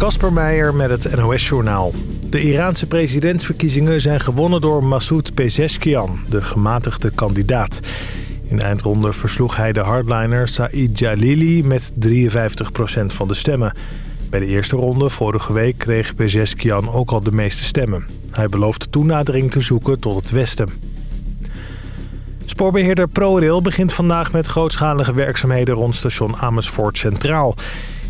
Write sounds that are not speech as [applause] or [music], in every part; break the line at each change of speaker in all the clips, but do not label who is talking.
Kasper Meijer met het NOS-journaal. De Iraanse presidentsverkiezingen zijn gewonnen door Massoud Pezeshkian, de gematigde kandidaat. In de eindronde versloeg hij de hardliner Said Jalili met 53% van de stemmen. Bij de eerste ronde vorige week kreeg Pezeshkian ook al de meeste stemmen. Hij belooft toenadering te zoeken tot het westen. Spoorbeheerder ProRail begint vandaag met grootschalige werkzaamheden rond station Amersfoort Centraal.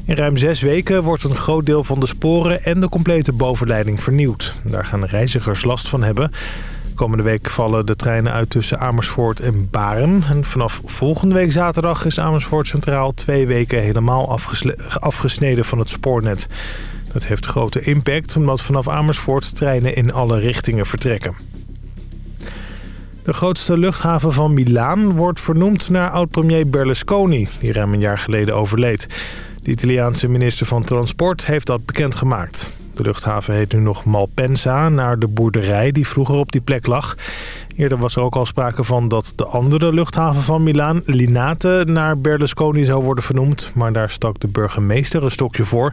In ruim zes weken wordt een groot deel van de sporen en de complete bovenleiding vernieuwd. Daar gaan reizigers last van hebben. Komende week vallen de treinen uit tussen Amersfoort en Baren. En vanaf volgende week zaterdag is Amersfoort Centraal twee weken helemaal afgesneden van het spoornet. Dat heeft grote impact omdat vanaf Amersfoort treinen in alle richtingen vertrekken. De grootste luchthaven van Milaan wordt vernoemd naar oud-premier Berlusconi... die ruim een jaar geleden overleed. De Italiaanse minister van Transport heeft dat bekendgemaakt. De luchthaven heet nu nog Malpensa, naar de boerderij die vroeger op die plek lag. Eerder was er ook al sprake van dat de andere luchthaven van Milaan, Linate, naar Berlusconi zou worden vernoemd. Maar daar stak de burgemeester een stokje voor.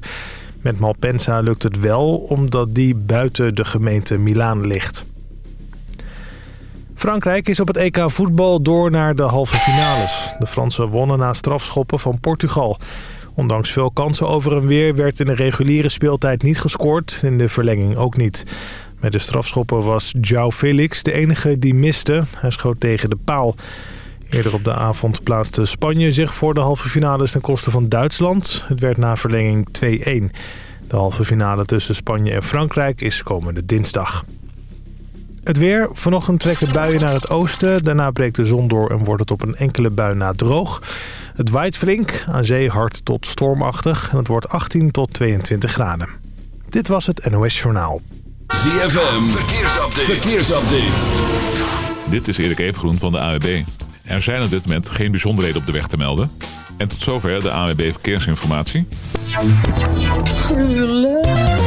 Met Malpensa lukt het wel, omdat die buiten de gemeente Milaan ligt. Frankrijk is op het EK voetbal door naar de halve finales. De Fransen wonnen na strafschoppen van Portugal. Ondanks veel kansen over en weer werd in de reguliere speeltijd niet gescoord. In de verlenging ook niet. Met de strafschoppen was João Felix de enige die miste. Hij schoot tegen de paal. Eerder op de avond plaatste Spanje zich voor de halve finales ten koste van Duitsland. Het werd na verlenging 2-1. De halve finale tussen Spanje en Frankrijk is komende dinsdag. Het weer. Vanochtend trekken buien naar het oosten. Daarna breekt de zon door en wordt het op een enkele bui na droog. Het waait flink, aan zee hard tot stormachtig. En het wordt 18 tot 22 graden. Dit was het NOS Journaal.
ZFM. Verkeersupdate. Verkeersupdate.
Dit is Erik Evengroen van de AWB. Er zijn op dit moment geen bijzonderheden op de weg te melden. En tot zover de AWB Verkeersinformatie.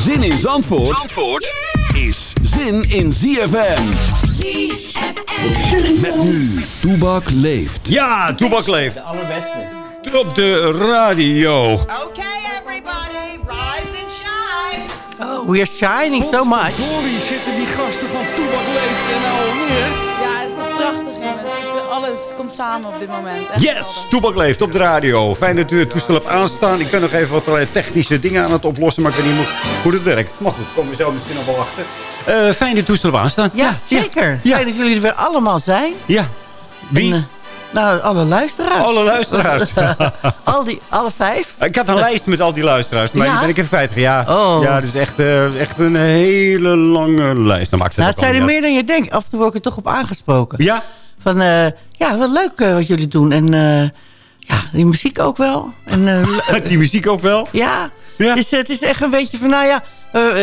Zin in Zandvoort, Zandvoort is zin in ZFM.
ZFM.
Met nu, Toebak leeft.
Ja, Toebak leeft.
De allerbeste.
Op de radio.
Okay, everybody, rise and shine.
Oh, we are shining so much.
Glory zitten die gasten van Toebak leeft en nou alweer.
Alles komt samen op dit moment. Echt
Yes, Toebak leeft op de radio. Fijn dat u het toestel hebt aanstaan. Ik ben nog even wat technische dingen aan het oplossen, maar ik weet niet hoe het werkt. Maar goed, komen we zo misschien nog wel achter. Uh, fijn dat het toestel op aanstaan.
Ja, zeker. Ja. Fijn dat jullie er weer allemaal zijn.
Ja. Wie?
En, uh, nou, alle luisteraars.
Alle luisteraars. [laughs]
al die, alle vijf.
Ik had een lijst met al die luisteraars, maar
Ja?
die ben ik even kwijt. Ja,
Oh.
ja dat is echt, uh, echt een hele lange lijst. Dan maakt het
Nou, het zijn er meer dan je denkt. Af en toe word ik er toch op aangesproken.
Ja?
Van, eh, ja, wat leuk eh, wat jullie doen. En eh, ja, die muziek ook wel. En, [laughs]
Die muziek ook wel?
ja,
Ja.
Dus, het is echt een beetje van, nou ja,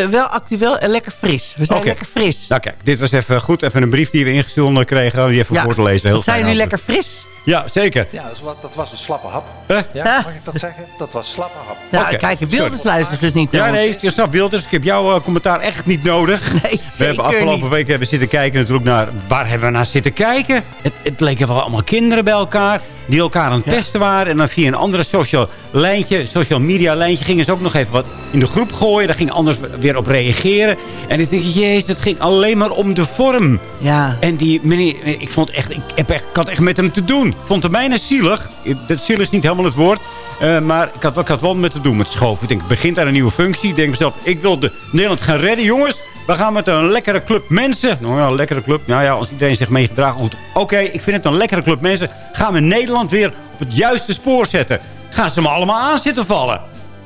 wel actueel en lekker fris. We zijn lekker fris.
Nou kijk, dit was even goed. Even een brief die we ingestuurd kregen. Die even voor te lezen. Heel
zijn jullie
ook.
lekker fris?
Ja, zeker.
Ja, dat was, dat was een slappe hap.
Hè?
Ja, mag ik dat zeggen? Dat was slappe hap.
Nou,
Oké,
kijk, de
sorry.
beeldensluiters dus niet
Ja,
nodig.
nee, je snapt Wilders. Ik heb jouw eh, commentaar echt niet nodig.
Nee,
we hebben afgelopen
niet.
week hebben we zitten kijken natuurlijk naar... Waar hebben we naar zitten kijken? Het, het leken wel allemaal kinderen bij elkaar... die elkaar aan het pesten waren. En dan via een andere social, lijntje, social media lijntje... gingen ze ook nog even wat in de groep gooien. Daar gingen anders weer op reageren. En ik denk, jezus, het ging alleen maar om de vorm.
Ja.
En die meneer, ik vond echt, ik, heb echt, ik had echt met hem te doen. Ik vond hem bijna zielig. Dat zielig is niet helemaal het woord. Eh, maar ik had, ik had wel met te doen met schoven. Ik denk, het begint aan een nieuwe functie. Ik denk mezelf, ik wil de Nederland gaan redden, jongens. We gaan met een lekkere club mensen. Nou ja, een lekkere club. Nou ja, als iedereen zich meegedraagt. Oké, ik vind het een lekkere club mensen. Gaan we Nederland weer op het juiste spoor zetten. Gaan ze me allemaal aan zitten vallen.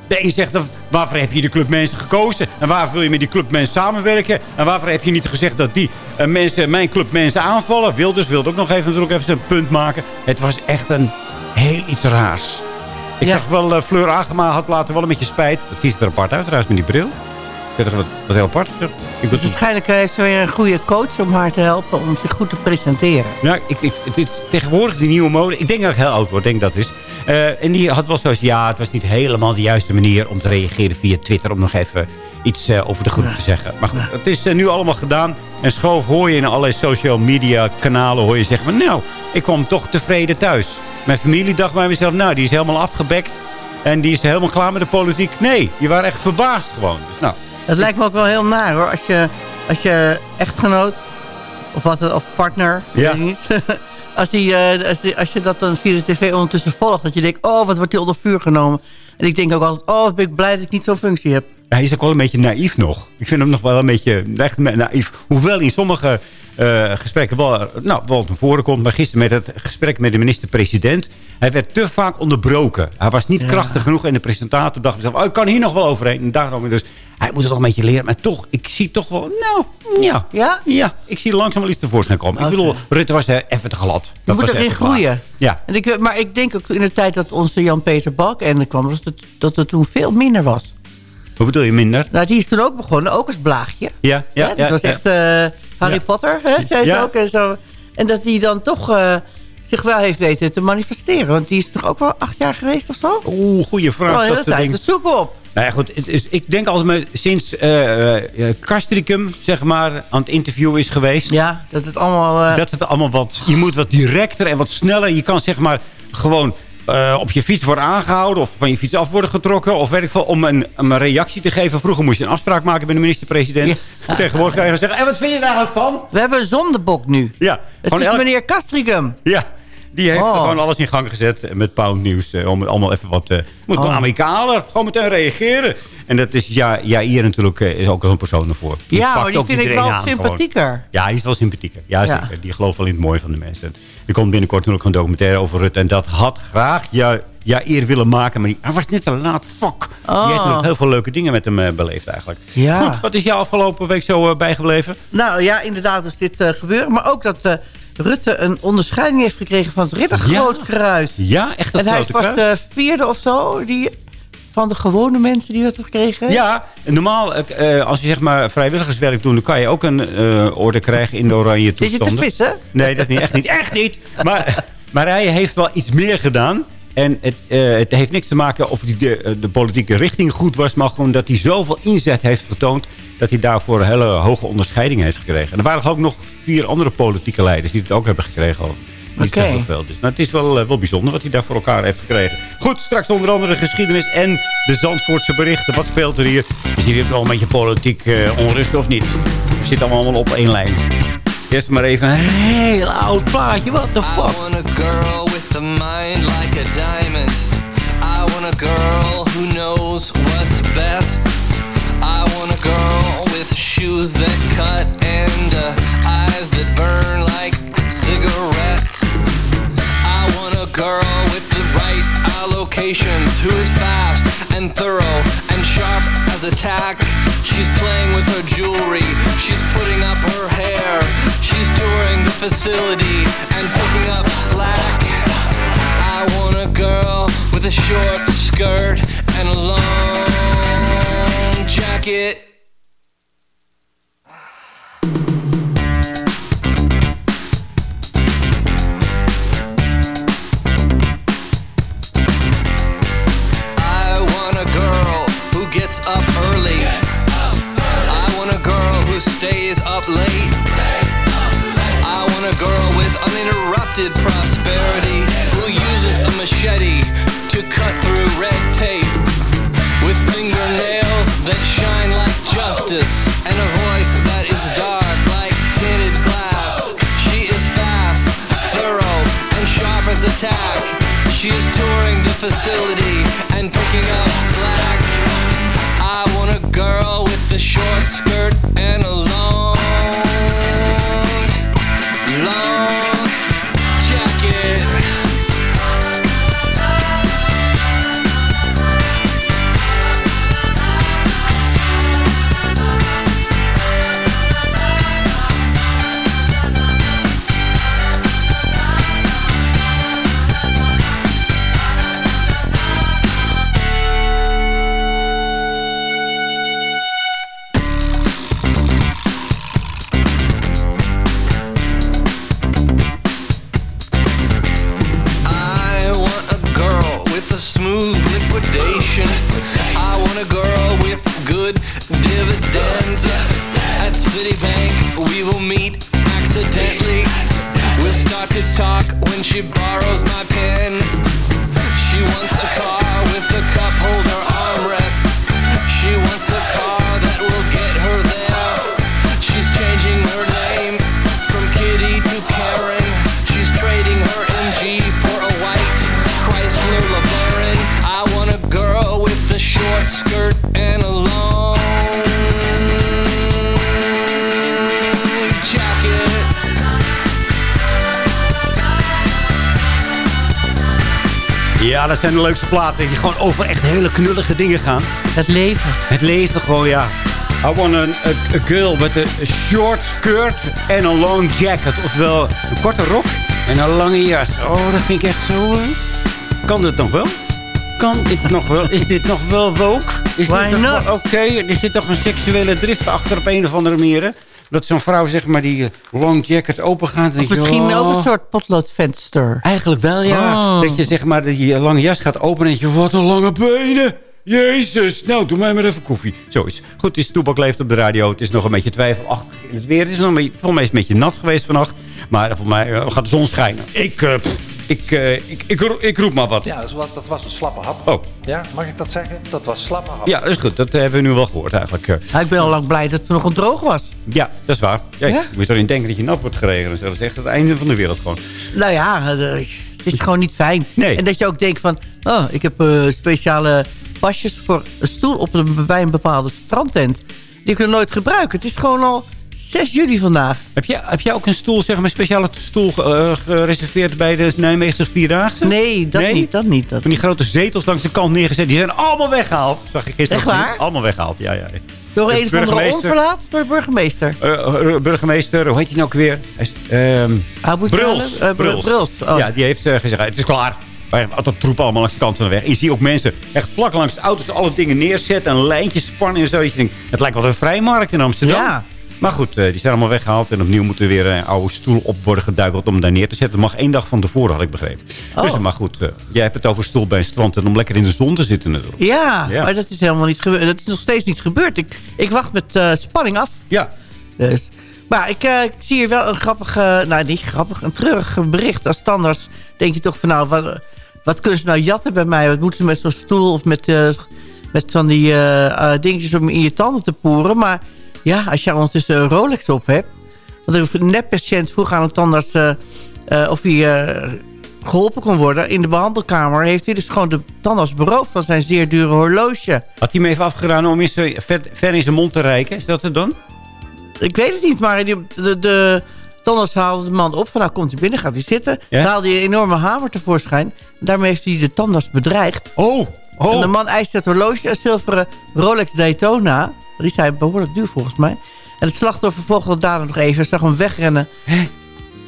De een zegt, dan, waarvoor heb je de club mensen gekozen? En waarvoor wil je met die club mensen samenwerken? En waarvoor heb je niet gezegd dat die eh, mensen, mijn club mensen aanvallen? Wilders wilde ook nog even, natuurlijk even zijn punt maken. Het was echt een heel iets raars. Ik
Ja.
zag wel, uh, Fleur Agema had later wel een beetje spijt. Dat ziet er apart uit trouwens met die bril. Ik zeg, wat, wat heel apart. Ik
Dus waarschijnlijk eh, heeft ze weer een goede coach om haar te helpen om zich goed te presenteren.
Ja, ik, ik, het is tegenwoordig die nieuwe mode. Ik denk dat ik heel oud word, denk dat is. Eh, en die had wel zoals, ja, het was niet helemaal de juiste manier om te reageren via Twitter. Om nog even iets eh, over de groep te zeggen. Maar goed, het is eh, nu allemaal gedaan. En schoof hoor je in allerlei social media kanalen hoor je zeggen van... Nou, ik kwam toch tevreden thuis. Mijn familie dacht bij mezelf, nou, die is helemaal afgebekt. En die is helemaal klaar met de politiek. Nee, die waren echt verbaasd gewoon. Dus, nou,
Dat lijkt me ook wel heel naar hoor. Als je, als je echtgenoot of, wat, of partner,
Ja.
weet niet. [laughs] als, die, eh, als, die, als je dat dan via de tv ondertussen volgt. Dat je denkt, oh wat wordt hij onder vuur genomen. En ik denk ook altijd, oh wat ben ik blij dat ik niet zo'n functie heb.
Hij is ook wel een beetje naïef nog. Ik vind hem nog wel een beetje echt naïef. Hoewel in sommige eh, gesprekken wel, nou, wel naar voren komt. Maar gisteren met het gesprek met de minister-president. Hij werd te vaak onderbroken. Hij was niet
Ja.
krachtig genoeg. En de presentator dacht zelf, oh, ik kan hier nog wel overheen. En daarom dus, hij moet het nog een beetje leren. Maar toch, ik zie toch wel, nou, ja.
Ja?
Ja, ik zie langzaam wel iets tevoorschijn komen. Ik bedoel, Rutte was eh, even te glad.
Je
Dat
moet
was
erin
waar.
groeien.
Ja,
En ik, maar ik denk ook in de tijd dat onze Jan-Peter Balk en kwam... Dat het, dat het toen veel minder was.
Hoe bedoel je minder?
Nou, die is toen ook begonnen, ook als blaagje.
Ja, ja,
Ja, dat was echt eh, Harry. Potter, hè, ook. En, zo. en dat die dan toch eh, zich wel heeft weten te manifesteren. Want die is toch ook wel acht jaar geweest of zo?
Oeh, goede vraag.
Een
dat
tijd.
dingen.
Dus zoek op.
Nou ja, goed. Het is, ik denk altijd maar sinds eh Castricum, zeg maar, aan het interview is geweest.
Ja, dat het allemaal...
Dat het allemaal wat... Je moet wat directer en wat sneller. Je kan zeg maar gewoon eh, op je fiets worden aangehouden... of van je fiets af worden getrokken... of weet ik veel, om een, een reactie te geven. Vroeger moest je een afspraak maken met de minister-president. Tegenwoordig kan je zeggen... En wat vind je daar eigenlijk van?
We hebben een zondebok nu.
Ja,
Het is
elk-
meneer Castricum.
Ja, die heeft
Oh.
gewoon alles in gang gezet met Pound Nieuws. eh, om het allemaal even wat... eh moet
Oh.
amicaler, gewoon meteen reageren. En dat is, ja, ja hier natuurlijk eh, is ook zo'n persoon ervoor. Die
Ja, maar die
ook
vind ik wel
aan gewoon.
sympathieker.
Ja, die is wel sympathieker. Ja,
Ja.
zeker. Die gelooft wel in het mooie van de mensen. Er komt binnenkort natuurlijk een documentaire over Rutte. En dat had graag ja, ja, eer willen maken. Maar die, hij was net te laat. Fuck. Die
Oh.
heeft nog heel veel leuke dingen met hem beleefd eigenlijk.
Ja.
Goed, wat is jou afgelopen week zo bijgebleven?
Nou ja, inderdaad is dit gebeuren. Maar ook dat Rutte een onderscheiding heeft gekregen van het Riddergrootkruis.
Ja, echt dat
En hij is pas de vierde of zo die, van de gewone mensen die dat heeft gekregen.
Ja, normaal eh, eh, als je zeg maar vrijwilligerswerk doet... dan kan je ook een eh, orde krijgen in de oranje
Zit je te
toestanden.
vissen?
Nee, dat niet, echt niet. Echt niet! Maar, maar hij heeft wel iets meer gedaan. En het, eh, het heeft niks te maken of die de, de politieke richting goed was... maar gewoon dat hij zoveel inzet heeft getoond... dat hij daarvoor een hele hoge onderscheiding heeft gekregen. En er waren ik nog vier andere politieke leiders... die het ook hebben gekregen. al.
Oké.
veel. Dus, nou, het is wel, eh, wel bijzonder wat hij daar voor elkaar heeft gekregen. Goed, straks onder andere de geschiedenis en de Zandvoortse berichten. Wat speelt er hier? Is hier nog een beetje politiek eh, onrust of niet? We zitten allemaal op één lijn. Eerst maar even een heel oud plaatje. What the
I
fuck?
want a girl with a mind like a diamond. I want a girl who knows what's best. I want a girl with shoes that cut and uh, allocations who is fast and thorough and sharp as a tack. She's playing with her jewelry, she's putting up her hair, she's touring the facility and picking up slack. I want a girl with a short skirt and a long jacket. Who gets up early. I want a girl who stays up late. I want a girl with uninterrupted prosperity who uses a machete to cut through red tape. With fingernails that shine like justice and a voice that is dark like tinted glass. She is fast, thorough, and sharp as a tack. She is touring the facility and picking up slack. Girl with a short skirt and a long
zijn de leukste platen. Die gewoon over echt hele knullige dingen gaan.
Het leven.
Het leven gewoon, ja. I want a, a, a girl with a short skirt en een long jacket. Oftewel, een korte rok en een lange jas. Oh, dat vind ik echt zo... Kan dit nog wel? Kan dit nog wel? Is dit nog wel woke? Is
Why
dit Oké, er zit toch een seksuele drift achter op een of andere manier. hè? Dat zo'n vrouw, zeg maar, die eh, long jacket open gaat.
Of misschien ook een soort potloodvenster.
Eigenlijk wel, ja.
Oh.
Dat je zeg maar die lange jas gaat openen en je wat een lange benen. Jezus, nou, doe mij maar even koffie. Zo is. Goed, het is Toebak leeft op de radio. Het is nog een beetje twijfelachtig in het weer. Het is nog een beetje, volgens mij is het een beetje nat geweest vannacht. Maar volgens mij eh, gaat de zon schijnen. Ik, pff, ik, eh, ik, ik, ro- ik roep maar wat.
Ja, dat was, dat was een slappe hap.
Oh,
Ja, mag ik dat zeggen? Dat was slappe hap.
ja, dat is goed. Dat hebben we nu wel gehoord eigenlijk. eh.
Ja, ik ben al lang blij dat het nog een droog was.
ja, dat is waar. Ja,
Ja?
Je moet erin denken dat je nat wordt geregeld. Dat is echt het einde van de wereld gewoon.
Nou ja, eh, het is gewoon niet fijn.
Nee.
En dat je ook denkt van... Oh, ik heb eh, speciale pasjes voor een stoel op een, bij een bepaalde strandtent. Die ik nog nooit gebruiken. Het is gewoon al 6 juli vandaag.
Heb jij, heb jij ook een stoel, zeg maar, een speciale stoel eh, gereserveerd bij de Nijmeegse Vierdaagse?
Nee, dat
Nee?
niet. Dat niet. Dat.
Van die grote zetels langs de kant neergezet. Die zijn allemaal weggehaald. Zag ik gisteren.
Echt waar?
Allemaal weggehaald, ja, ja.
Door
de
een andere
burgemeester-
onverlaat? Door de burgemeester.
Eh, eh, burgemeester, hoe heet hij nou ook weer?
Abu
Bruls.
Talib? Eh, Br- Bruls, oh.
Ja, die heeft gezegd, het is klaar. Maar dat troep allemaal langs de kant van de weg. En je ziet ook mensen echt vlak langs de auto's alle dingen neerzetten. En lijntjes spannen en zo. Dat je denkt, het lijkt wel een vrijmarkt in Amsterdam.
Ja.
Maar goed, eh, die zijn allemaal weggehaald. En opnieuw moet er weer een oude stoel op worden geduikeld om hem daar neer te zetten. Dat mag één dag van tevoren, had ik begrepen.
Oh.
Dus, maar goed, eh, jij hebt het over stoel bij een strand. En om lekker in de zon te zitten natuurlijk.
Ja,
Ja.
maar dat is helemaal niet gebeurd. Dat is nog steeds niet gebeurd. Ik, ik wacht met eh, spanning af.
Ja,
Dus. Maar ik, eh, ik zie hier wel een grappig, eh, nou niet grappig, een treurig bericht. Als standaard denk je toch van nou, wat, wat kunnen ze nou jatten bij mij? Wat moeten ze met zo'n stoel of met, eh, met van die eh, eh, dingetjes om in je tanden te poeren? Maar ja, als je ondertussen een Rolex op hebt. Want een neppatiënt vroeg aan een tandarts eh, eh, of hij eh, geholpen kon worden. In de behandelkamer heeft hij dus gewoon de tandarts beroofd van zijn zeer dure horloge.
had hij hem even afgedaan om in zijn, vet, ver in zijn mond te reiken? Is dat het dan?
Ik weet het niet, maar die, de, de tandarts haalde de man op. Van nou komt hij binnen, gaat hij zitten.
Ja?
Dan haalde hij een enorme hamer tevoorschijn. Daarmee heeft hij de tandarts bedreigd.
Oh,
En de man eiste het horloge, een zilveren Rolex Daytona. Die zijn behoorlijk duur volgens mij. En het slachtoffer volgde daarna nog even. zag hem wegrennen.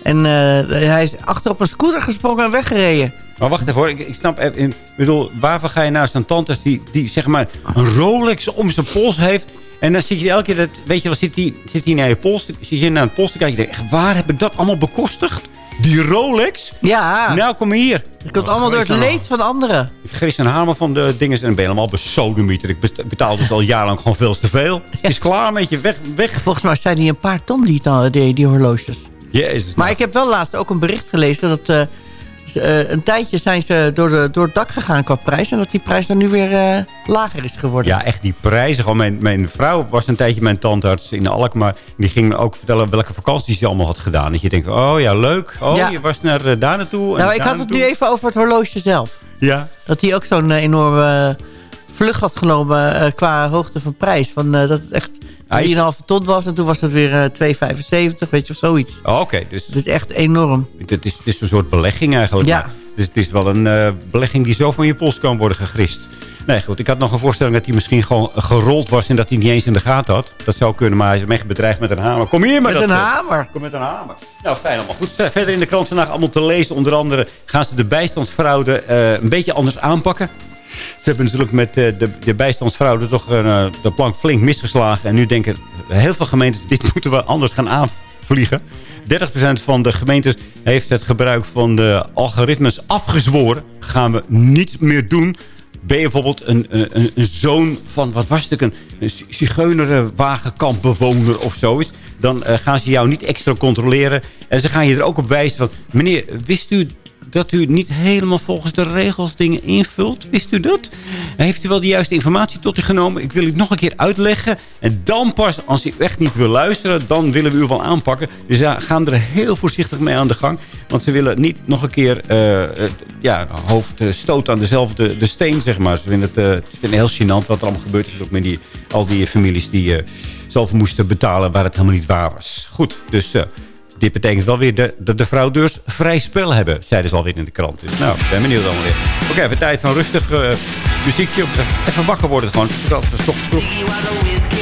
En eh, hij is achter op een scooter gesprongen en weggereden.
Maar wacht even hoor, ik, ik snap even, ik bedoel, waarvoor ga je naar zo'n tandarts die, die zeg maar een Rolex om zijn pols heeft. En dan zit je elke keer, dat, weet je wel, zit hij zit hij naar je pols, zit je naar het pols te kijken. Je denkt, echt, waar heb ik dat allemaal bekostigd? Die Rolex?
Ja,
Nou, kom hier.
het komt allemaal door het leed van anderen.
Ik geef een hamer van de dingen en ben helemaal besodemieter. Ik bet- betaal dus al jarenlang gewoon veel te veel. [laughs] Het is klaar met je, weg, weg.
Volgens mij zijn die een paar ton, die, die, die horloges.
Jezus.
Maar ik heb wel laatst ook een bericht gelezen... dat eh, eh, een tijdje zijn ze door, de, door het dak gegaan qua prijs... en dat die prijs dan nu weer eh, lager is geworden.
Ja, echt die prijzen. Gewoon mijn, mijn vrouw was een tijdje mijn tandarts in Alkmaar. Die ging me ook vertellen welke vakanties ze allemaal had gedaan. Dat je denkt, oh ja, leuk. Oh,
Ja.
je was naar eh, daar naartoe.
nou, ik had het nu even over het horloge zelf.
Ja.
Dat hij ook zo'n enorme vlucht had genomen qua hoogte van prijs. Van, dat echt
Hij is-
3,5 ton was en toen was het weer eh 2,75, weet je, of zoiets.
Oh, Oké, dus
Het is echt enorm.
het is, het is een soort belegging eigenlijk.
Ja.
Maar Dus het is wel een eh, belegging die zo van je pols kan worden gegrist. Nee, goed. Ik had nog een voorstelling dat hij misschien gewoon gerold was... en dat hij niet eens in de gaten had. Dat zou kunnen, maar hij is echt bedreigd met een hamer. Kom hier maar
Met
dat,
een
eh,
hamer.
Kom met een hamer. Nou, fijn allemaal. Goed, verder in de krant vandaag allemaal te lezen. Onder andere gaan ze de bijstandsfraude een beetje anders aanpakken. Ze hebben natuurlijk met eh, de, de bijstandsfraude toch eh, de plank flink misgeslagen. En nu denken heel veel gemeentes, dit [laughs] moeten we anders gaan aanvliegen. 30% van de gemeentes heeft het gebruik van de algoritmes afgezworen. Gaan we niet meer doen.
Ben je bijvoorbeeld een, een, een, zoon van, wat was het, een, een zigeunerenwagenkampbewoner of zoiets. Dan eh, gaan ze jou niet extra controleren. En ze gaan je er ook op wijzen meneer, wist u dat u niet helemaal volgens de regels dingen invult. Wist u dat? Heeft u wel de juiste informatie tot u genomen? Ik wil u nog een keer uitleggen. En dan pas, als u echt niet wil luisteren, dan willen we u wel aanpakken. Dus ja, gaan er heel voorzichtig mee aan de gang. Want ze willen niet nog een keer eh, het, ja, hoofd eh, stoot aan dezelfde de steen, zeg maar. Ze vinden het, uh, het heel gênant wat er allemaal gebeurd is. Ook met die, al die families die... Uh, zelf moesten betalen waar het helemaal niet waar was. Goed, dus dit betekent wel weer de, dat de fraudeurs vrij spel hebben, zeiden ze alweer in de krant. Dus nou, ben benieuwd allemaal weer. Oké, even tijd van rustig uh, muziekje. Even wakker worden gewoon. Dat is vroeg.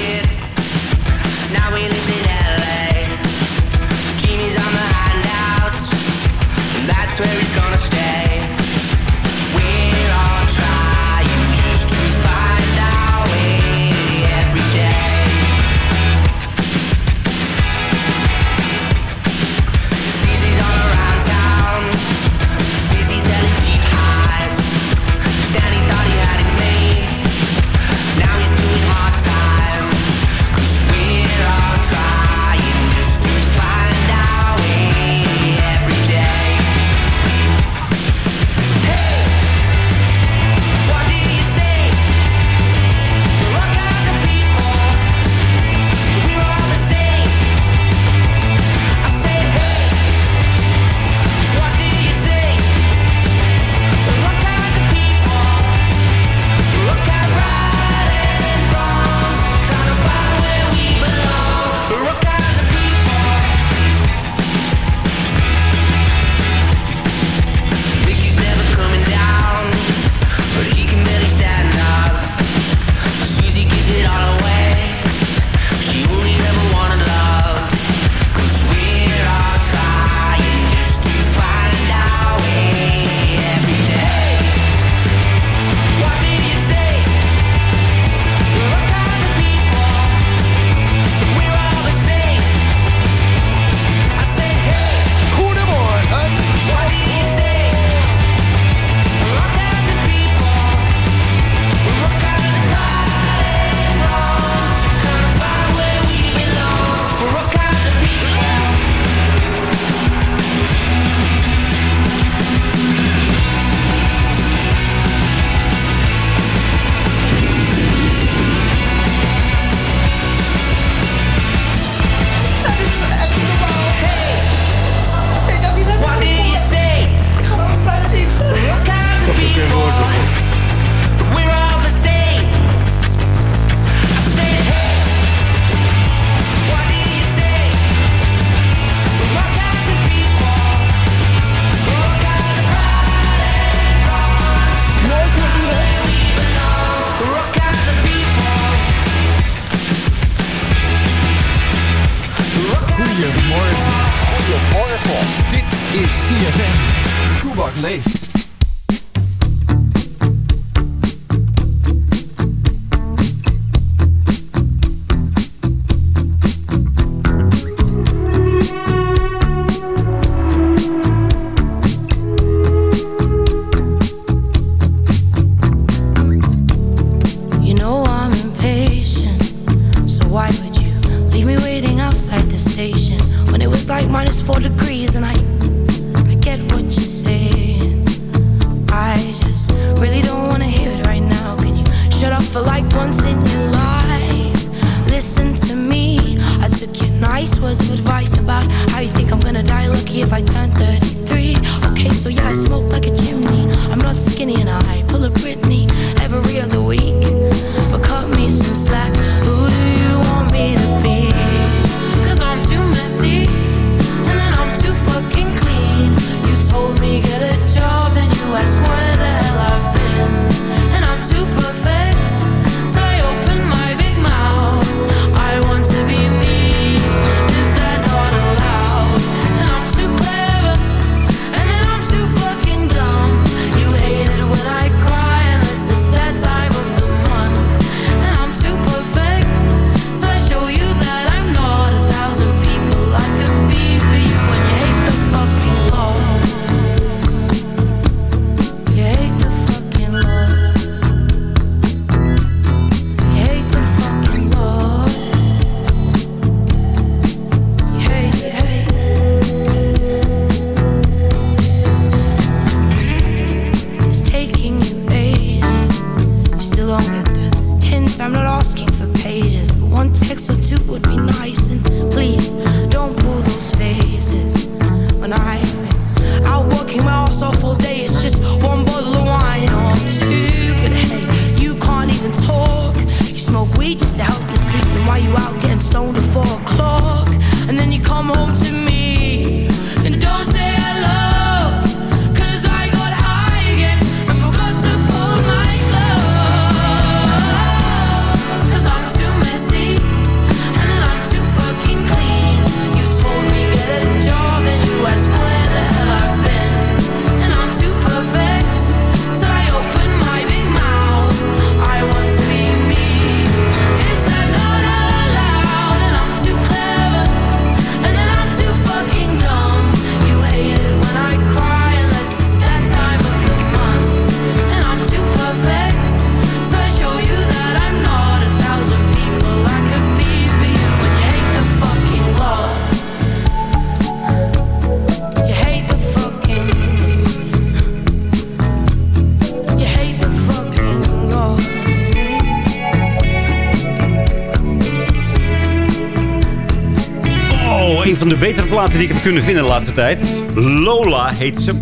Platen die ik heb kunnen vinden de laatste tijd. Lola heet ze.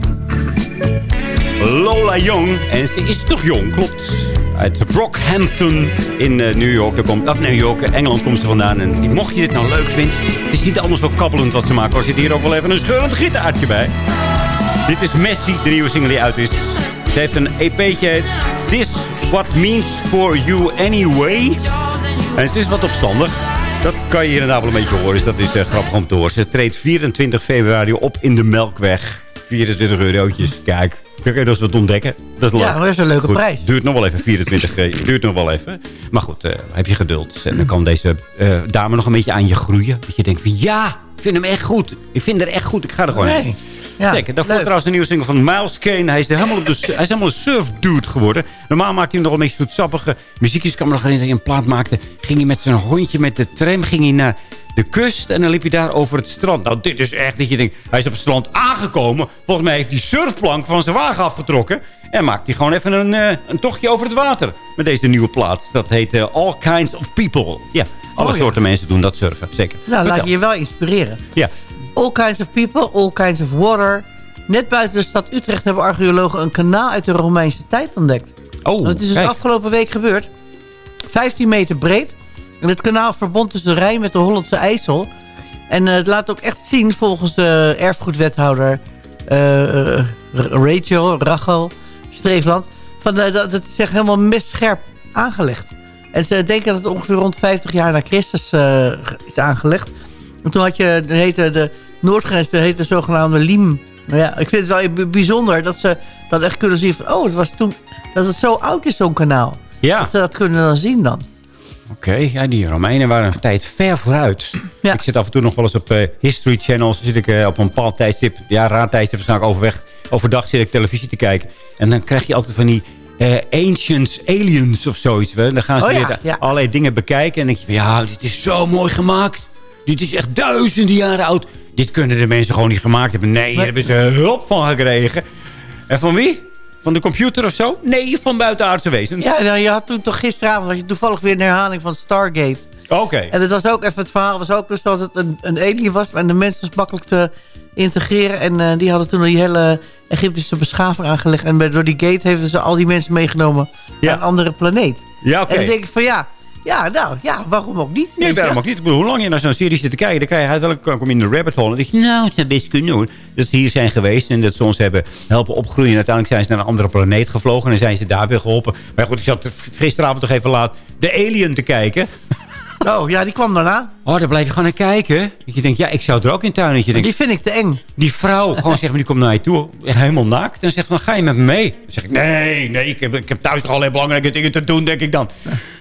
Lola Young. En ze is toch jong, klopt. Uit Brockhampton in eh, New York. Of New York, Engeland komt ze vandaan. En mocht je dit nou leuk vinden, het is niet allemaal zo kabbelend wat ze maken. Er zit hier ook wel even een scheurend gitaartje bij. Dit is Messi, de nieuwe single die uit is. Ze heeft een EP'tje. This What Means For You Anyway. En het is wat opstandig. Dat kan je inderdaad wel een beetje horen. Dus dat is eh, grappig om te horen. Ze treedt 24 februari op in de Melkweg. 24 eurotjes. Kijk, kun je dus wat ontdekken. Dat is leuk.
Ja, dat is een leuke
Goed,
prijs.
Duurt nog wel even, 24 eh, duurt nog wel even. Maar goed, eh, heb je geduld. En dan kan deze dame nog een beetje aan je groeien. Dat je denkt van ja, ik vind hem echt goed. Ik vind haar echt goed. Ik ga er gewoon
Nee. Ja,
Kijk, daarvoor
leuk.
trouwens de nieuwe single van Miles Kane. Hij is, helemaal op de, hij is helemaal een surfdude geworden. Normaal maakte hij nog een beetje zoetsappige muziekjes. Ik kan me nog herinneren dat hij een plaat maakte. Ging hij met zijn hondje met de tram ging hij naar de kust. En dan liep hij daar over het strand. Nou, dit is echt dat je denkt... Hij is op het strand aangekomen. Volgens mij heeft hij surfplank van zijn wagen afgetrokken. En maakt hij gewoon even een, eh, een tochtje over het water. Met deze nieuwe plaat. Dat heet eh, All Kinds of People. Ja, alle
Oh, ja.
soorten mensen doen dat surfen. Zeker.
Nou, laat je je wel inspireren.
Ja.
All kinds of people, all kinds of water. Net buiten de stad Utrecht hebben archeologen een kanaal uit de Romeinse tijd ontdekt.
Oh,
Dat is dus
kijk.
afgelopen week gebeurd. 15 meter breed. En het kanaal verbond dus de Rijn met de Hollandse IJssel. En eh, het laat ook echt zien volgens de erfgoedwethouder eh, eh, Rachel, Rachel Streefland. Van, dat het is echt helemaal misscherp aangelegd. En ze denken dat het ongeveer rond 50 jaar na Christus is aangelegd. En toen had je, de heette de Noordgrens, de heette zogenaamde Liem. Nou ja, ik vind het wel bijzonder dat ze dan echt kunnen zien van... oh, het was toen, dat het zo oud is, zo'n kanaal.
Ja.
Dat ze dat kunnen dan zien dan.
Oké, ja, die Romeinen waren een tijd ver vooruit. Ik zit af en toe nog wel eens op eh, History Channels. Zit ik eh, op een bepaald tijdstip, ja, raar tijdstip, sta ik overweg. Overdag zit ik televisie te kijken. En dan krijg je altijd van die eh, Ancients Aliens of zoiets. Wel. Dan gaan ze
Oh ja, ja.
allerlei dingen bekijken. En dan denk je van, ja, dit is zo mooi gemaakt. Dit is echt duizenden jaren oud. Dit kunnen de mensen gewoon niet gemaakt hebben. Nee, daar hebben ze hulp van gekregen. En van wie? Van de computer of zo? Nee, van buitenaardse wezens.
Ja, nou, je had toen toch gisteravond had je toevallig weer een herhaling van Stargate.
Oké.
En het was ook even het verhaal was ook dus dat het een, een alien was en de mensen was makkelijk te integreren en eh, die hadden toen die hele Egyptische beschaving aangelegd en bij, door die gate hebben ze al die mensen meegenomen naar een andere planeet.
Ja, oké.
En dan denk ik van ja, ja, nou ja, waarom ook niet?
Nee, waarom ook niet? Ik bedoel, hoe lang je naar zo'n serie zit te kijken... dan krijg je uiteindelijk kom je in de rabbit hole. En dan denk je, nou, het zou best kunnen hoor. Dat ze hier zijn geweest en dat ze ons hebben helpen opgroeien. En uiteindelijk zijn ze naar een andere planeet gevlogen... en dan zijn ze daar weer geholpen. Maar goed, ik zat gisteravond toch even laat de Alien te kijken. [laughs]
Oh, ja, die kwam daarna.
Oh, daar blijf je gewoon naar kijken. Dat je denkt, ja, ik zou er ook in tuin. Dat je denkt,
Die vind ik te eng.
die vrouw, gewoon zeg maar, die komt naar je toe, helemaal naakt. En zegt van, ga je met me mee? Dan zeg ik, nee, nee, ik heb, ik heb thuis toch allerlei belangrijke dingen te doen, denk ik dan.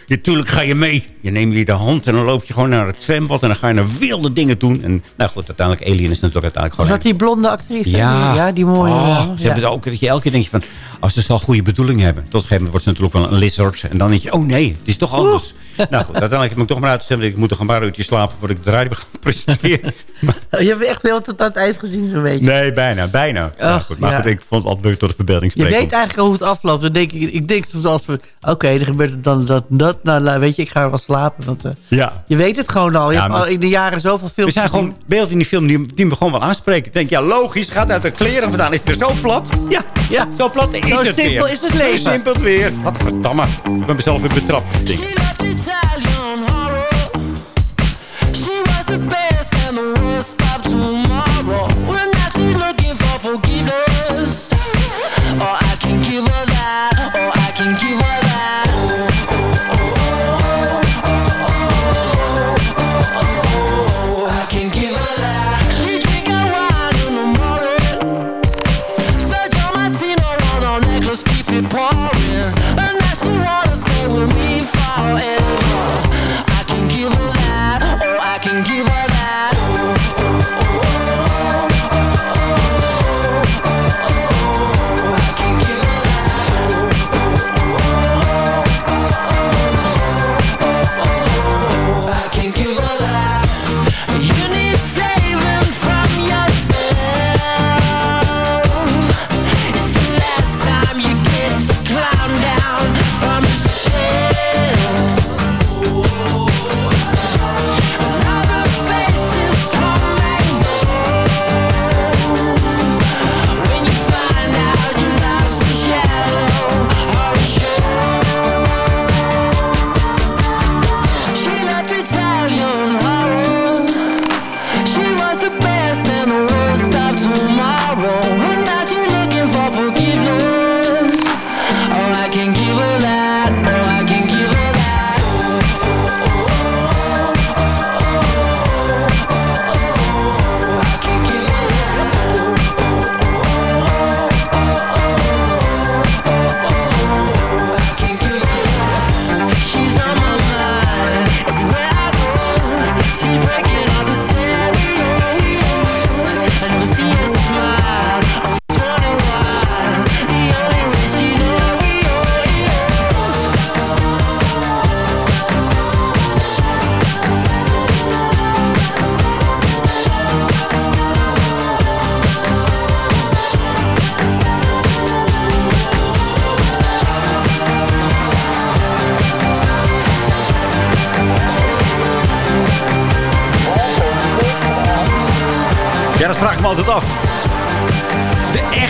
Natuurlijk ga je mee. Je neemt weer de hand en dan loop je gewoon naar het zwembad... en dan ga je naar wilde dingen doen. En nou goed, uiteindelijk Alien is natuurlijk uiteindelijk
Was
gewoon...
dat die blonde actrice?
Ja,
Die, ja, die mooie.
Oh,
ja.
ze hebben het ook, dat je elke keer denk je van... als ze zal goede bedoelingen hebben. Tot een gegeven moment wordt ze natuurlijk wel een lizard. En dan denk je, oh nee, het is toch anders. [laughs] nou goed, uiteindelijk moet ik toch maar uitzenden. Ik moet toch een paar uurtjes slapen voordat ik de radio ga [laughs] presenteren. [laughs]
Je hebt echt heel tot aan het eind gezien, zo'n beetje.
Nee, bijna, bijna.
Ach,
goed, maar
ja.
goed, ik vond het altijd tot de verbeelding
Je weet eigenlijk al hoe het afloopt. Dan denk ik, ik denk soms als we... Oké, er gebeurt het dan dat, dat. Nou, nou, weet je, ik ga wel slapen. Want eh,
Ja.
je weet het gewoon al. Je
Ja,
hebt al in de jaren zoveel
Er
films
zijn gewoon beelden in die film die, die me gewoon wel aanspreken. Ik denk, ja, logisch, gaat uit de kleren vandaan. Is het weer zo plat? Ja, ja, zo plat is
Zo
het
simpel
weer.
is het leven.
Zo simpel het weer. Wat verdamme. Ik ben mezelf weer betrapt. Ding.
The best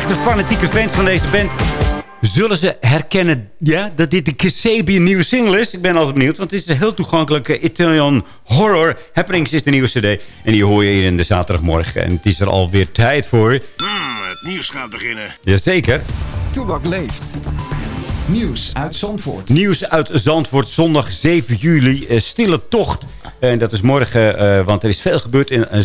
De echte fanatieke fans van deze band... Zullen ze herkennen ja, dat dit de Kasabian nieuwe single is? Ik ben altijd benieuwd, want het is een heel toegankelijke Italian horror. Happenings is de nieuwe cd. En die hoor je hier in de zaterdagmorgen. En het is er alweer tijd voor.
het nieuws gaat beginnen.
Jazeker.
Toebak leeft. Nieuws uit Zandvoort.
Nieuws uit Zandvoort, zondag 7 juli. eh, stille tocht. En dat is morgen, eh, want er is veel gebeurd in eh,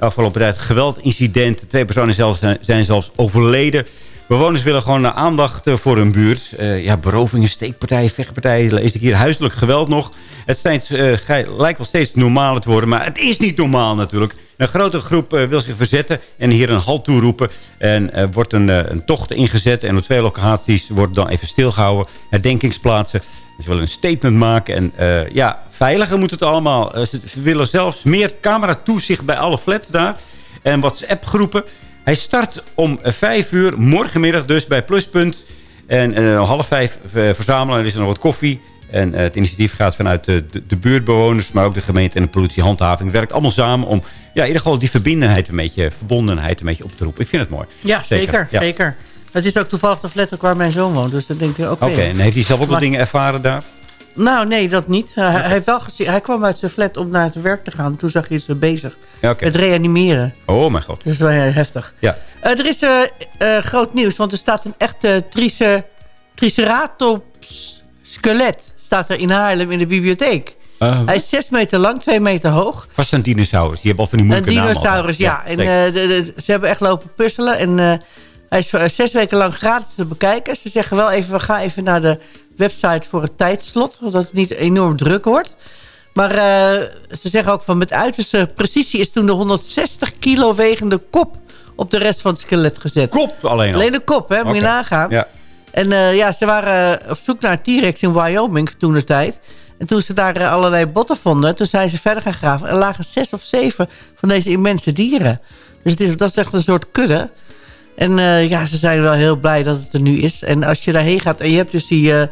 Noord. Afgelopen tijd geweldincidenten. Twee personen zelfs, zijn, zelfs overleden. Bewoners willen gewoon aandacht eh, voor hun buurt. Eh, ja, berovingen, steekpartijen, vechtpartijen. Lees ik hier huiselijk geweld nog. Het eh, lijkt wel steeds normaler te worden. Maar het is niet normaal natuurlijk. Een grote groep eh, wil zich verzetten en hier een halt toeroepen. En er wordt een, eh, een tocht ingezet. En op twee locaties wordt dan even stilgehouden. Herdenkingsplaatsen. Ze willen een statement maken. En eh, ja, veiliger moet het allemaal. Eh, ze willen zelfs meer camera-toezicht bij alle flats daar. En WhatsApp-groepen. Hij start om eh, vijf uur, morgenmiddag dus bij Pluspunt. En eh, om half vijf eh, verzamelen. Er is er nog wat koffie. En eh, het initiatief gaat vanuit de, de, de buurtbewoners, maar ook de gemeente en de politiehandhaving. werkt allemaal samen om ja, in ieder geval die verbindenheid een beetje, verbondenheid een beetje op te roepen. Ik vind het mooi.
Ja, zeker.
Ja.
zeker. Het is ook toevallig de flat ook waar mijn zoon woont. Dus dan denk ik, oké.
Oké, en heeft hij zelf ook wat
Maar-
dingen ervaren daar?
Nou, nee, dat niet. Hij, hij heeft wel gezien, hij kwam uit zijn flat om naar het werk te gaan. Toen zag je ze bezig met reanimeren.
Oh mijn god.
Dat is wel heel heftig.
Ja.
Eh, er is eh, groot nieuws, want er staat een echte trice, triceratops skelet. Staat er in Haarlem in de bibliotheek.
Uh,
Hij is 6 meter lang, 2 meter hoog.
vast een dinosaurus. Die hebben al van die
Een
moeilijke namen
dinosaurus, ja. En eh, de- de- ze hebben echt lopen puzzelen. En eh, hij is eh, zes weken lang gratis te bekijken. Ze zeggen wel even, we gaan even naar de website voor het tijdslot. Zodat het niet enorm druk wordt. Maar ze zeggen ook van met uiterste precisie is toen de 160 kilo wegende kop op de rest van het skelet gezet.
Kop alleen al?
Alleen de kop, hè? Moet je nagaan.
Ja.
En ja, ze waren op zoek naar een T-Rex in Wyoming toen de tijd. En toen ze daar eh, allerlei botten vonden, toen zijn ze verder gaan graven. Er lagen zes of zeven van deze immense dieren. Dus het is, dat is echt een soort kudde. En eh, ja, ze zijn wel heel blij dat het er nu is. En als je daarheen gaat en je hebt dus die, eh,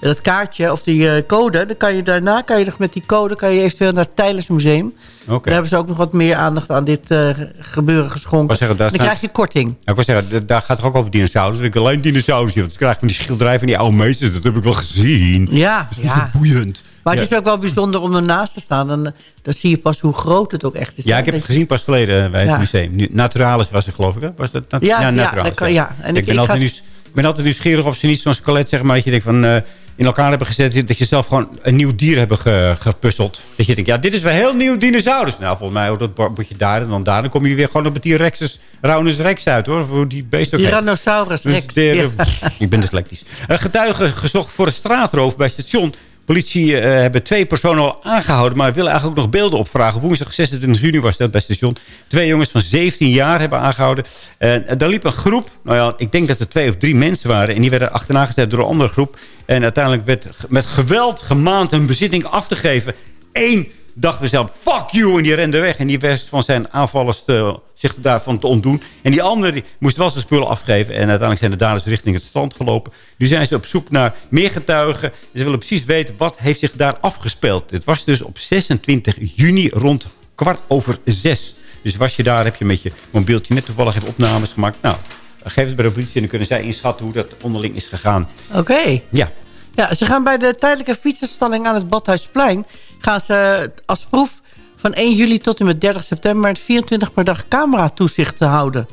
dat kaartje of die code... dan kan je daarna kan je nog met die code kan je eventueel naar het Tijlersmuseum.
Oké.
Daar hebben ze ook nog wat meer aandacht aan dit gebeuren geschonken.
zeggen,
dan
staan-
krijg je korting.
Ik wil zeggen, daar gaat het ook over dinosaurussen. Ik wil alleen dinosaurussen. Want ze krijgen van die schilderij van die oude meesters. Dat heb ik wel gezien.
Ja, ja.
Boeiend.
Maar het is ook wel bijzonder om ernaast te staan. Dan, dan zie je pas hoe groot het ook echt is.
Ja, ik heb het gezien pas geleden eh, bij het museum. Nu, Naturalis was het, geloof ik. Hè? Was dat nat-
Ja, ja,
Naturalis.
kan- ja. En
ik,
ik-
ben
ik ga-
ben altijd nieuwsgierig of ze niet zo'n skelet, zeg maar, dat je denkt van... eh, in elkaar hebben gezet, dat je zelf gewoon een nieuw dier hebben ge- gepuzzeld. Dat je denkt, ja, dit is wel heel nieuw dinosaurus. Nou, volgens mij hoort dat moet je daar en dan daar. Dan kom je weer gewoon op het T-Rexus, Raunus Rex uit, hoor. Voor die beest ook.
Tyrannosaurus
Dus
Rex.
de-
Ja.
de- [laughs] Ik ben dyslectisch. Een getuige gezocht voor een straatroof bij station. Politie eh, hebben twee personen al aangehouden... maar willen eigenlijk ook nog beelden opvragen. Woensdag 26 juni was dat bij station. Twee jongens van 17 jaar hebben aangehouden. En daar liep een groep. Nou ja, ik denk dat er twee of drie mensen waren. En die werden achterna gezet door een andere groep. En uiteindelijk werd met geweld gemaand hun bezitting af te geven. Eén dacht mezelf, fuck you, en die rende weg. En die wist van zijn aanvallers te, zich daarvan te ontdoen. En die andere die moest wel zijn spullen afgeven. En uiteindelijk zijn de daders richting het strand gelopen. Nu zijn ze op zoek naar meer getuigen. Ze willen precies weten, wat heeft zich daar afgespeeld. Dit was dus op 26 juni rond kwart over zes. Dus was je daar, heb je met je mobieltje net toevallig even opnames gemaakt. Nou, geef het bij de politie en dan kunnen zij inschatten hoe dat onderling is gegaan.
Oké.
Ja,
Ja, ze gaan bij de tijdelijke fietsenstalling aan het Badhuisplein... gaan ze als proef van 1 juli tot en met 30 september... 24 per dag cameratoezicht te houden.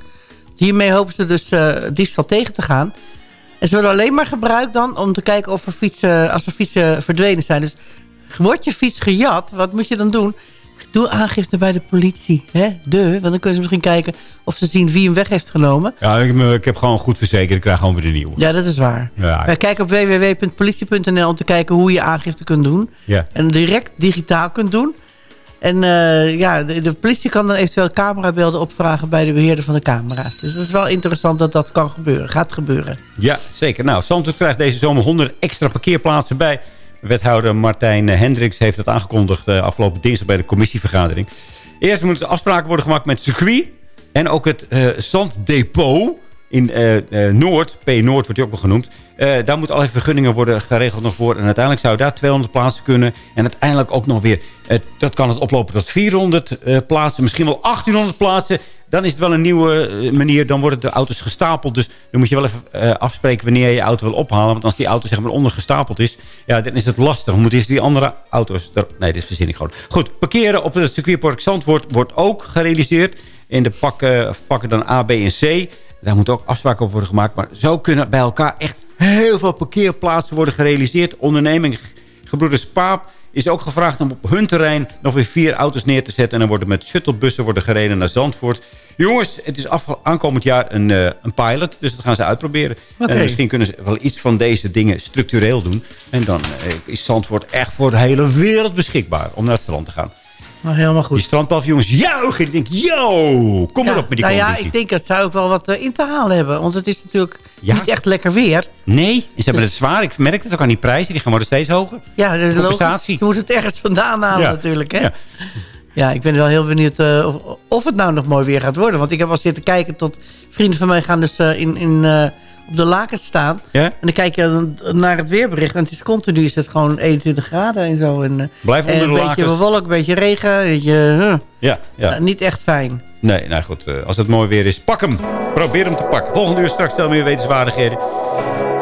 Hiermee hopen ze dus eh diefstal tegen te gaan. En ze worden alleen maar gebruikt dan om te kijken of er fietsen, als er fietsen verdwenen zijn. Dus wordt je fiets gejat, wat moet je dan doen? Doe aangifte bij de politie. Hè? De, want dan kunnen ze misschien kijken of ze zien wie hem weg heeft genomen.
ja ik, ik heb gewoon goed verzekerd. Ik krijg gewoon weer een nieuwe.
Ja, dat is waar.
Ja,
Wij kijken op www.politie.nl om te kijken hoe je aangifte kunt doen.
Ja.
En direct digitaal kunt doen. En eh, ja, de, de politie kan dan eventueel camerabeelden opvragen bij de beheerder van de camera's. Dus dat is wel interessant dat dat kan gebeuren. Gaat gebeuren.
Ja, zeker. Nou, Zandvoort krijgt deze zomer 100 extra parkeerplaatsen bij. Wethouder Martijn Hendricks heeft dat aangekondigd eh, afgelopen dinsdag bij de commissievergadering. Eerst moeten afspraken worden gemaakt met circuit en ook het eh, zanddepot in eh, Noord, P Noord wordt die ook wel genoemd. Eh, daar moeten allerlei vergunningen worden geregeld nog voor. En uiteindelijk zou daar 200 plaatsen kunnen. En uiteindelijk ook nog weer, dat kan het oplopen tot 400 eh, plaatsen. Misschien wel 1800 plaatsen. Dan is het wel een nieuwe eh, manier. Dan worden de auto's gestapeld. Dus dan moet je wel even eh, afspreken wanneer je je auto wil ophalen. Want als die auto zeg maar ondergestapeld is, ja, dan is het lastig. Moeten eerst die andere auto's... Er... Nee, dit verzin ik gewoon. Goed, parkeren op het circuitpark Zandvoort wordt ook gerealiseerd. In de pakken, pakken dan A, B en C. Daar moeten ook afspraken over worden gemaakt. Maar zo kunnen bij elkaar echt heel veel parkeerplaatsen worden gerealiseerd. Onderneming Gebroeders Paap is ook gevraagd om op hun terrein nog weer vier auto's neer te zetten. En dan worden met shuttlebussen worden gereden naar Zandvoort. Jongens, het is aankomend jaar een, eh, een pilot. Dus dat gaan ze uitproberen. En misschien kunnen ze wel iets van deze dingen structureel doen. En dan eh, is Zandvoort echt voor de hele wereld beschikbaar om naar het strand te gaan.
Maar helemaal goed.
Die strandpaviljoens juichen. Die denken, yo, kom maar
Ja,
op met die
nou ja, ik denk dat zij ook wel wat eh, in te halen hebben. Want het is natuurlijk
Ja.
niet echt lekker weer.
Nee, ze hebben het zwaar. Ik merk het ook aan die prijzen. Die gaan worden steeds hoger.
Ja, dat is logisch. Ze moeten het ergens vandaan halen
Ja.
natuurlijk. Hè?
Ja.
Ik ben wel heel benieuwd eh, of, of het nou nog mooi weer gaat worden. Want ik heb al zitten kijken tot... Vrienden van mij gaan dus eh, in, in, op de laken staan.
Ja?
En dan kijk je dan naar het weerbericht. En het is continu is het gewoon 21 graden en zo. En, eh,
Blijf
en
onder de
een beetje
lakens.
bewolkt, een beetje regen. Een beetje, huh.
Ja, ja.
Nou, niet echt fijn.
Nee, nou goed. eh, als het mooi weer is, pak hem. Probeer hem te pakken. Volgende uur straks veel meer wetenswaardigheden.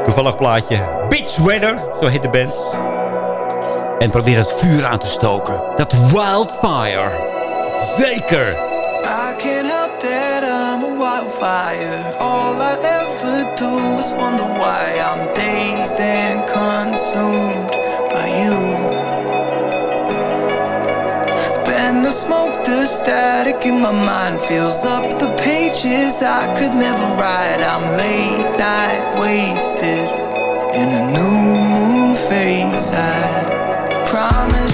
Toevallig plaatje. Bitch Weather, zo heet de band. En probeer het vuur aan te stoken. Dat wildfire. Zeker.
I can't help that wildfire. All I ever do is wonder why I'm dazed and consumed by you. Bend the smoke, the static in my mind fills up the pages I could never write. I'm late night wasted in a new moon phase. I promise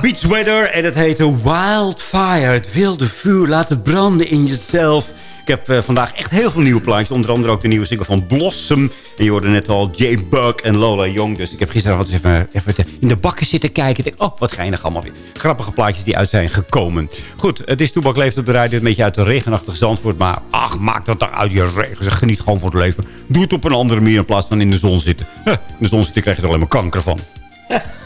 Beach Weather. En het heette Wildfire. Het wilde vuur. Laat het branden in jezelf. Ik heb eh, vandaag echt heel veel nieuwe plaatjes. Onder andere ook de nieuwe single van Blossom. En je hoorde net al Jay Buck en Lola Young. Dus ik heb gisteravond eens even, even in de bakken zitten kijken. Ik denk, oh, wat geinig allemaal weer. Grappige plaatjes die uit zijn gekomen. Goed, het is Toebak Leeft op de radio. Een beetje uit de regenachtige Zandvoort. Maar ach, maak dat toch uit je regen. Geniet gewoon voor het leven. Doe het op een andere manier in plaats van in de zon zitten. In de zon zitten krijg je er alleen maar kanker van. [laughs]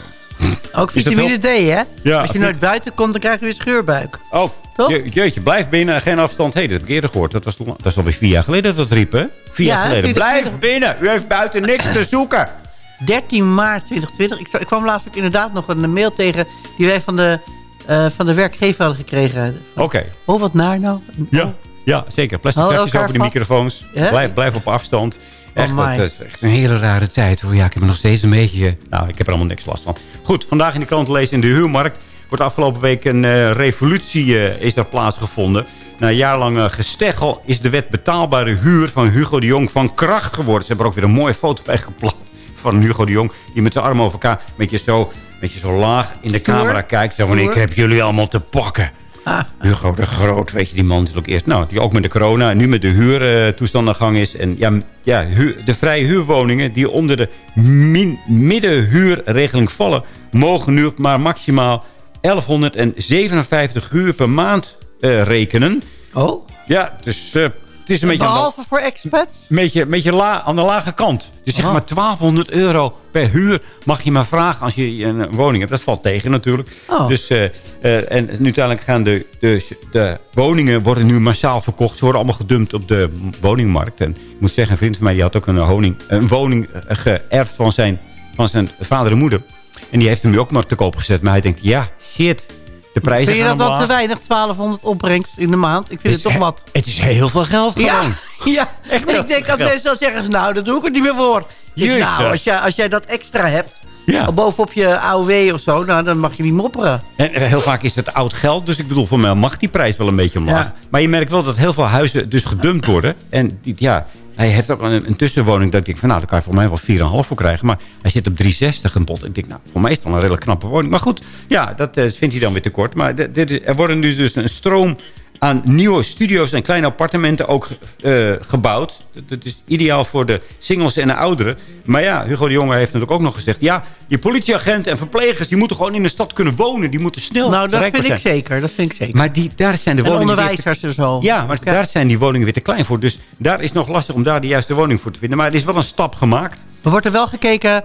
Ook vitamine D, hè?
Ja,
Als je nooit buiten komt, dan krijg je weer scheurbuik.
Oh, je, jeetje, blijf binnen, geen afstand. Hé, hey, dat heb ik eerder gehoord. Dat, was, toen- dat is alweer vier jaar geleden dat riep, hè? Vier
Ja,
jaar geleden.
2020.
Blijf binnen, u heeft buiten niks te zoeken. [laughs]
13 maart 2020. Ik, ik kwam laatst ook inderdaad nog een mail tegen... die wij van de, eh, van de werkgever hadden gekregen.
Oké,
Oh, wat naar nou?
ja, ja, zeker. Plastic over de microfoons. Blijf, blijf op afstand. Echt, dat is echt een hele rare tijd. Hoor. Ja, ik heb er nog steeds een beetje... Nou, ik heb er allemaal niks last van. Goed, vandaag in de krant lezen in de huurmarkt... wordt afgelopen week een eh, revolutie eh, is er plaatsgevonden. Na een jaar lang gesteggel is de wet betaalbare huur van Hugo de Jong van kracht geworden. Ze hebben er ook weer een mooie foto bij geplakt van Hugo de Jong... die met zijn armen over elkaar een beetje zo, een beetje zo laag in de camera kijkt. Zo van, ik heb jullie allemaal te pakken. [laughs] Hugo de Groot, weet je, die man natuurlijk eerst... Nou, die ook met de corona en nu met de huurtoestand aan gang is. En ja, ja de vrije huurwoningen die onder de min- middenhuurregeling vallen... mogen nu maar maximaal 1157 huur per maand eh, rekenen.
Oh?
Ja, dus eh, is een beetje... de-
Behalve voor expats?
een beetje, een beetje la, aan de lage kant. Dus zeg
Oh.
maar 1200 euro per huur mag je maar vragen als je een woning hebt. Dat valt tegen natuurlijk.
Oh.
Dus, eh, eh, en nu uiteindelijk gaan de, de, de woningen worden nu massaal verkocht. Ze worden allemaal gedumpt op de woningmarkt. En ik moet zeggen, een vriend van mij die had ook een, honing, een woning eh, geërfd van zijn, van zijn vader en moeder. En die heeft hem nu ook maar te koop gezet. Maar hij denkt, ja, shit. De prijzen
Vind je dat dan te weinig? 1200 opbrengst in de maand? Ik vind het, toch wat.
Het is heel veel geld gewoon.
Ja, [laughs] ja.
Echt
ik denk
geld.
mensen dan zeggen, nou, dat doe ik er niet meer voor.
Jezus.
nou, als jij, als jij dat extra hebt,
Ja.
bovenop je AOW of zo, nou, dan mag je niet mopperen.
En heel vaak is het oud geld. Dus ik bedoel, voor mij mag die prijs wel een beetje omlaag.
Ja.
Maar je merkt wel dat heel veel huizen dus gedumpt worden. En die, ja, hij heeft ook een, tussenwoning. Dat ik denk van, nou, daar kan je voor mij wel 4,5 voor krijgen. Maar hij zit op 360 een bod. Ik denk, nou, voor mij is het wel een redelijk knappe woning. Maar goed, ja, dat eh, vindt hij dan weer tekort. Maar er worden nu dus een stroom aan nieuwe studio's en kleine appartementen ook eh, gebouwd. Dat- is ideaal voor de singles en de ouderen. Maar ja, Hugo de Jonge heeft natuurlijk ook nog gezegd... ja, je politieagenten en verplegers... die moeten gewoon in de stad kunnen wonen. Die moeten snel
Nou, dat vind ik zeker. Dat vind ik zeker.
Maar die, daar zijn de
en
woningen te-
onderwijzers en zo.
Ja, maar daar zijn die woningen weer te klein voor. Dus daar is nog lastig om daar de juiste woning voor te vinden. Maar er is wel een stap gemaakt.
Er wordt er wel gekeken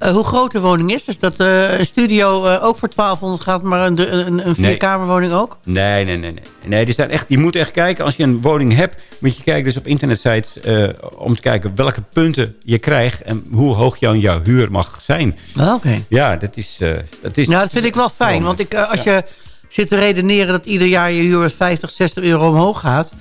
hoe groot de woning is. Dus dat eh, een studio eh, ook voor 1200 gaat, maar een, een, een vierkamerwoning ook.
Nee, nee, nee. nee. nee die staan echt, je moet echt kijken, als je een woning hebt... moet je kijken dus op internetsites eh, om te kijken welke punten je krijgt... en hoe hoog jouw, jouw huur mag zijn.
Ah, Oké.
Ja, dat is... eh, dat is
Nou, dat vind ik wel fijn. Want ik, eh, als je zit te redeneren dat ieder jaar je huur met 50, 60 euro omhoog gaat...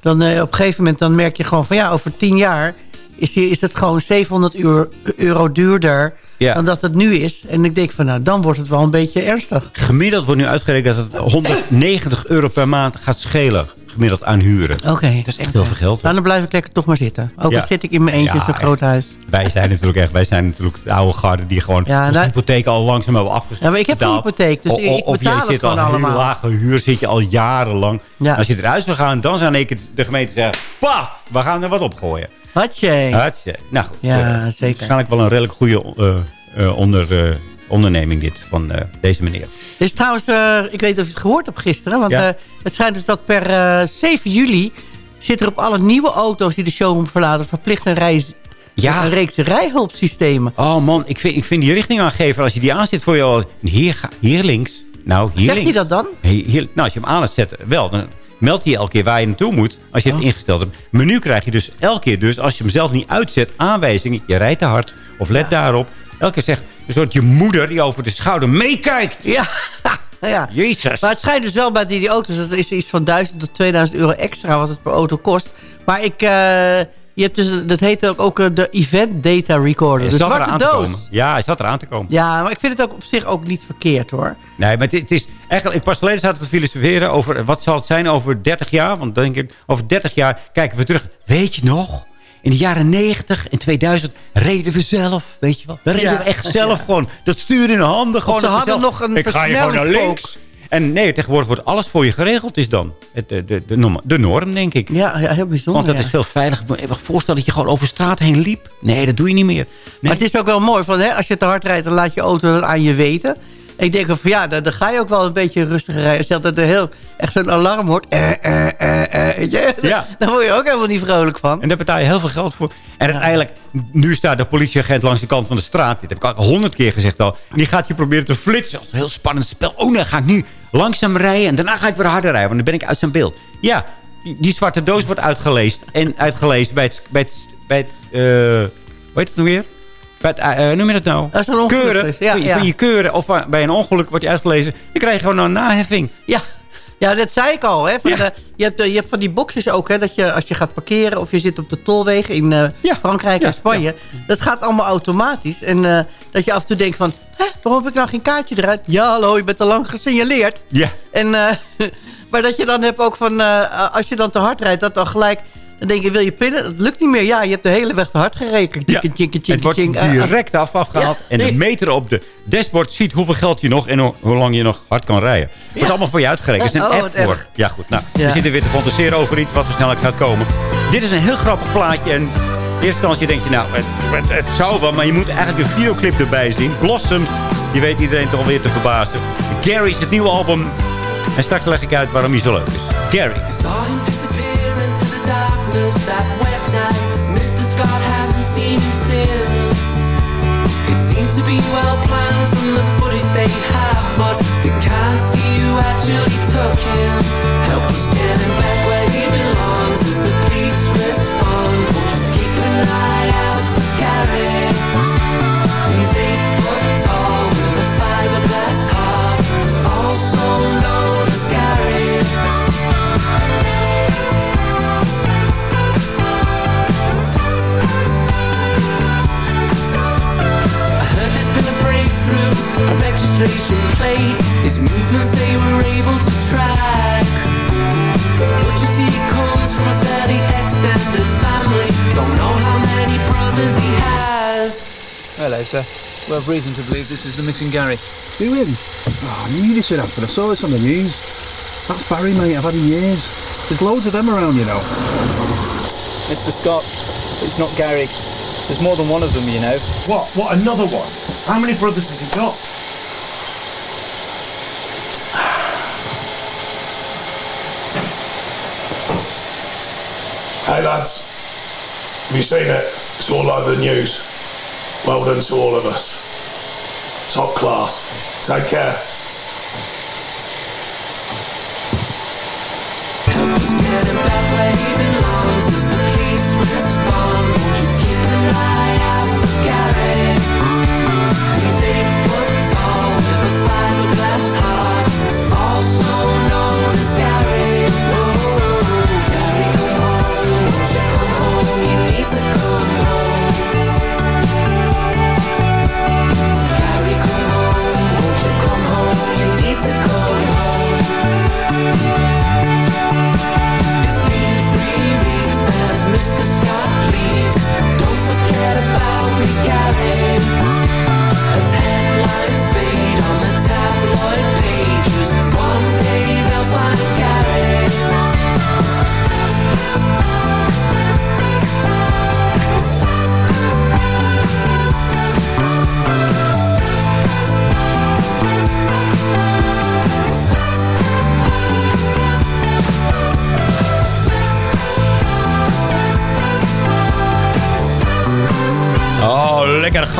dan eh, op een gegeven moment dan merk je gewoon van... ja, over 10 jaar is, is het gewoon 700 euro, euro duurder
Ja.
dan dat het nu is. En ik denk van, nou, dan wordt het wel een beetje ernstig.
Gemiddeld wordt nu uitgerekend dat het 190 euro per maand gaat schelen. Gemiddeld aan huren.
Oké.
Dat is echt heel veel geld.
Nou, dan blijf ik lekker toch maar zitten. Ook
Ja.
al zit ik in mijn eentje in zo'n groot huis.
Wij zijn [laughs] natuurlijk echt, wij zijn natuurlijk de oude garde die gewoon
Ja,
onze
nou-
hypotheek al langzaam hebben afgesloten.
Ja, maar ik heb geen hypotheek, dus ik- ik
of
betaal
jij
het
zit al
allemaal.
lage huur, zit je al jarenlang.
Ja.
Als je eruit zou gaan, dan zou keer de gemeente zeggen... Paf, we gaan er wat opgooien.
Hatje.
Hartje. Nou goed,
Ja,
eh,
zeker.
Waarschijnlijk wel een redelijk goede eh, eh, onder, eh, onderneming dit van eh, deze meneer.
Er is trouwens, eh, ik weet niet of je het gehoord hebt gisteren. Want
Ja.
eh, het schijnt dus dat per eh, 7 juli zit er op alle nieuwe auto's die de showroom verlaten... verplicht een, reis,
Ja.
een reeks rijhulpsystemen.
Oh man, ik vind, ik vind die richting aangeven. Als je die aanzet voor jou. Hier, hier links. Nou, hier
Zeg
links.
je dat dan?
Hier, hier- nou, als je hem aan het zetten, wel. Dan meldt hij elke keer waar je naartoe moet. Als je het
Oh.
ingesteld hebt. Menu krijg je dus elke keer. Dus als je hem zelf niet uitzet, aanwijzingen. Je rijdt te hard. Of let daarop. Elke keer zegt een soort je moeder die over de schouder meekijkt.
Ja. [laughs] ja.
Jezus.
Maar het schijnt dus wel bij die, die auto's... dat is iets van 1000 tot 2000 euro extra wat het per auto kost. Maar ik... eh, je hebt dus, dat heet ook, ook eh, de Event Data Recorder.
Hij
De zwarte doos.
Ja, hij zat eraan te komen.
Ja, maar ik vind het ook op zich ook niet verkeerd hoor.
Nee, maar het, is eigenlijk, ik pas geleden zaten te filosoferen over wat zal het zijn over 30 jaar. Want denk ik, over 30 jaar kijken we terug. Weet je nog? In de jaren 90 en 2000 reden we zelf, weet je wel. Dan reden
Ja.
we echt zelf
Ja.
gewoon. Dat stuurde in de handen gewoon.
ze
dat we
hadden
zelf-
nog een
Ik ga je gewoon naar links. En nee, tegenwoordig wordt alles voor je geregeld is dan. De, de, de, norm, de norm, denk ik.
Ja, ja heel bijzonder.
Want dat
ja.
is veel veiliger. Je voorstellen dat je gewoon over straat heen liep. Nee, dat doe je niet meer.
Maar het is ook wel mooi, van, hè, als je te hard rijdt, dan laat je auto dat aan je weten. Ik denk van ja, dan, dan ga je ook wel een beetje rustiger rijden. Je altijd een heel, echt zo'n alarm hoort. Eh, eh, eh, eh, weet je?
Ja. [laughs]
Dan word je ook helemaal niet vrolijk van.
En daar betaal je heel veel geld voor. En uiteindelijk, nu staat de politieagent langs de kant van de straat. Dit heb ik al honderd keer gezegd al. En die gaat je proberen te flitsen. Dat is een heel spannend spel. Oh, dan ga ik nu langzaam rijden. En daarna ga ik weer harder rijden. Want dan ben ik uit zijn beeld. Ja, die, die zwarte doos wordt uitgelezen. En uitgelezen bij het... Bij het, bij het eh, hoe heet het nou weer? Eh, noem je dat nou?
Dat is een ongeluk
keuren.
geweest, ja,
van, je-
ja.
je keuren. Of bij een ongeluk wordt je uitgelezen. Dan krijg je gewoon een naheffing.
Ja. Ja, dat zei ik al. Hè, van de- je, hebt, eh, je hebt van die boxjes ook, hè, dat je als je gaat parkeren of je zit op de tolwegen in eh, Frankrijk en Spanje. Dat gaat allemaal automatisch. En dat je af en toe denkt van, hè, waarom heb ik nou geen kaartje eruit? Ja, hallo, je bent te lang gesignaleerd.
Ja.
En, [laughs] maar dat je dan hebt ook van, als je dan te hard rijdt, dat dan gelijk... Dan denk je, wil je pinnen? Dat lukt niet meer. Ja, je hebt de hele weg te hard gereden.
Ja.
Tjinke, tjinke,
Het wordt
tjinke. Eh, eh.
direct af, afgehaald.
Ja,
en de meter op de dashboard ziet hoeveel geld je nog... en hoe, hoe lang je nog hard kan rijden. Het wordt allemaal voor je uitgerekend. Er is een
Oh,
app voor.
erg.
Ja, goed. Nou,
Ja.
we zitten weer te fantaseren over iets wat er snel gaat komen. Dit is een heel grappig plaatje. En in eerste instantie denk je, nou, het, het, het zou wel... maar je moet eigenlijk een videoclip erbij zien. Blossoms, die weet iedereen toch alweer te verbazen. Gary is het nieuwe album. En straks leg ik uit waarom hij zo leuk is. Gary.
That wet night. Mr. Scott hasn't seen him since. It seemed to be well planned from the footage they have, but they can't see who actually took him.
We have reason to believe this is the missing Gary.
Who him? Oh, ah, I knew this would happen. I saw this on the news. That's Barry, mate. I've had him years. There's loads of them around, you know.
Mr. Scott, it's not Gary. There's more than one of them, you know.
What? What? Another one? How many brothers has he got?
Hey lads, have you seen it? It's all over the news. Well done to all of us. Top class. Take care.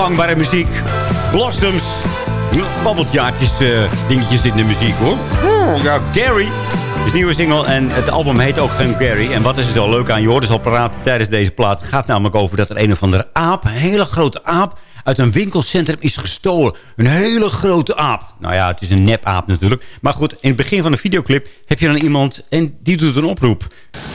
Gangbare muziek. Blossoms. Nieuwe kabbeltjaartjes eh, dingetjes in de muziek hoor. Oh, ja, Gary. is nieuwe single en het album heet ook geen Gary. En wat is er zo leuk aan? Je hoort dus al praten tijdens deze plaat. Het gaat namelijk over dat er een of andere aap, een hele grote aap uit een winkelcentrum is gestolen. Een hele grote aap. Nou ja, het is een nep-aap natuurlijk. Maar goed, in het begin van de videoclip heb je dan iemand... en die doet een oproep.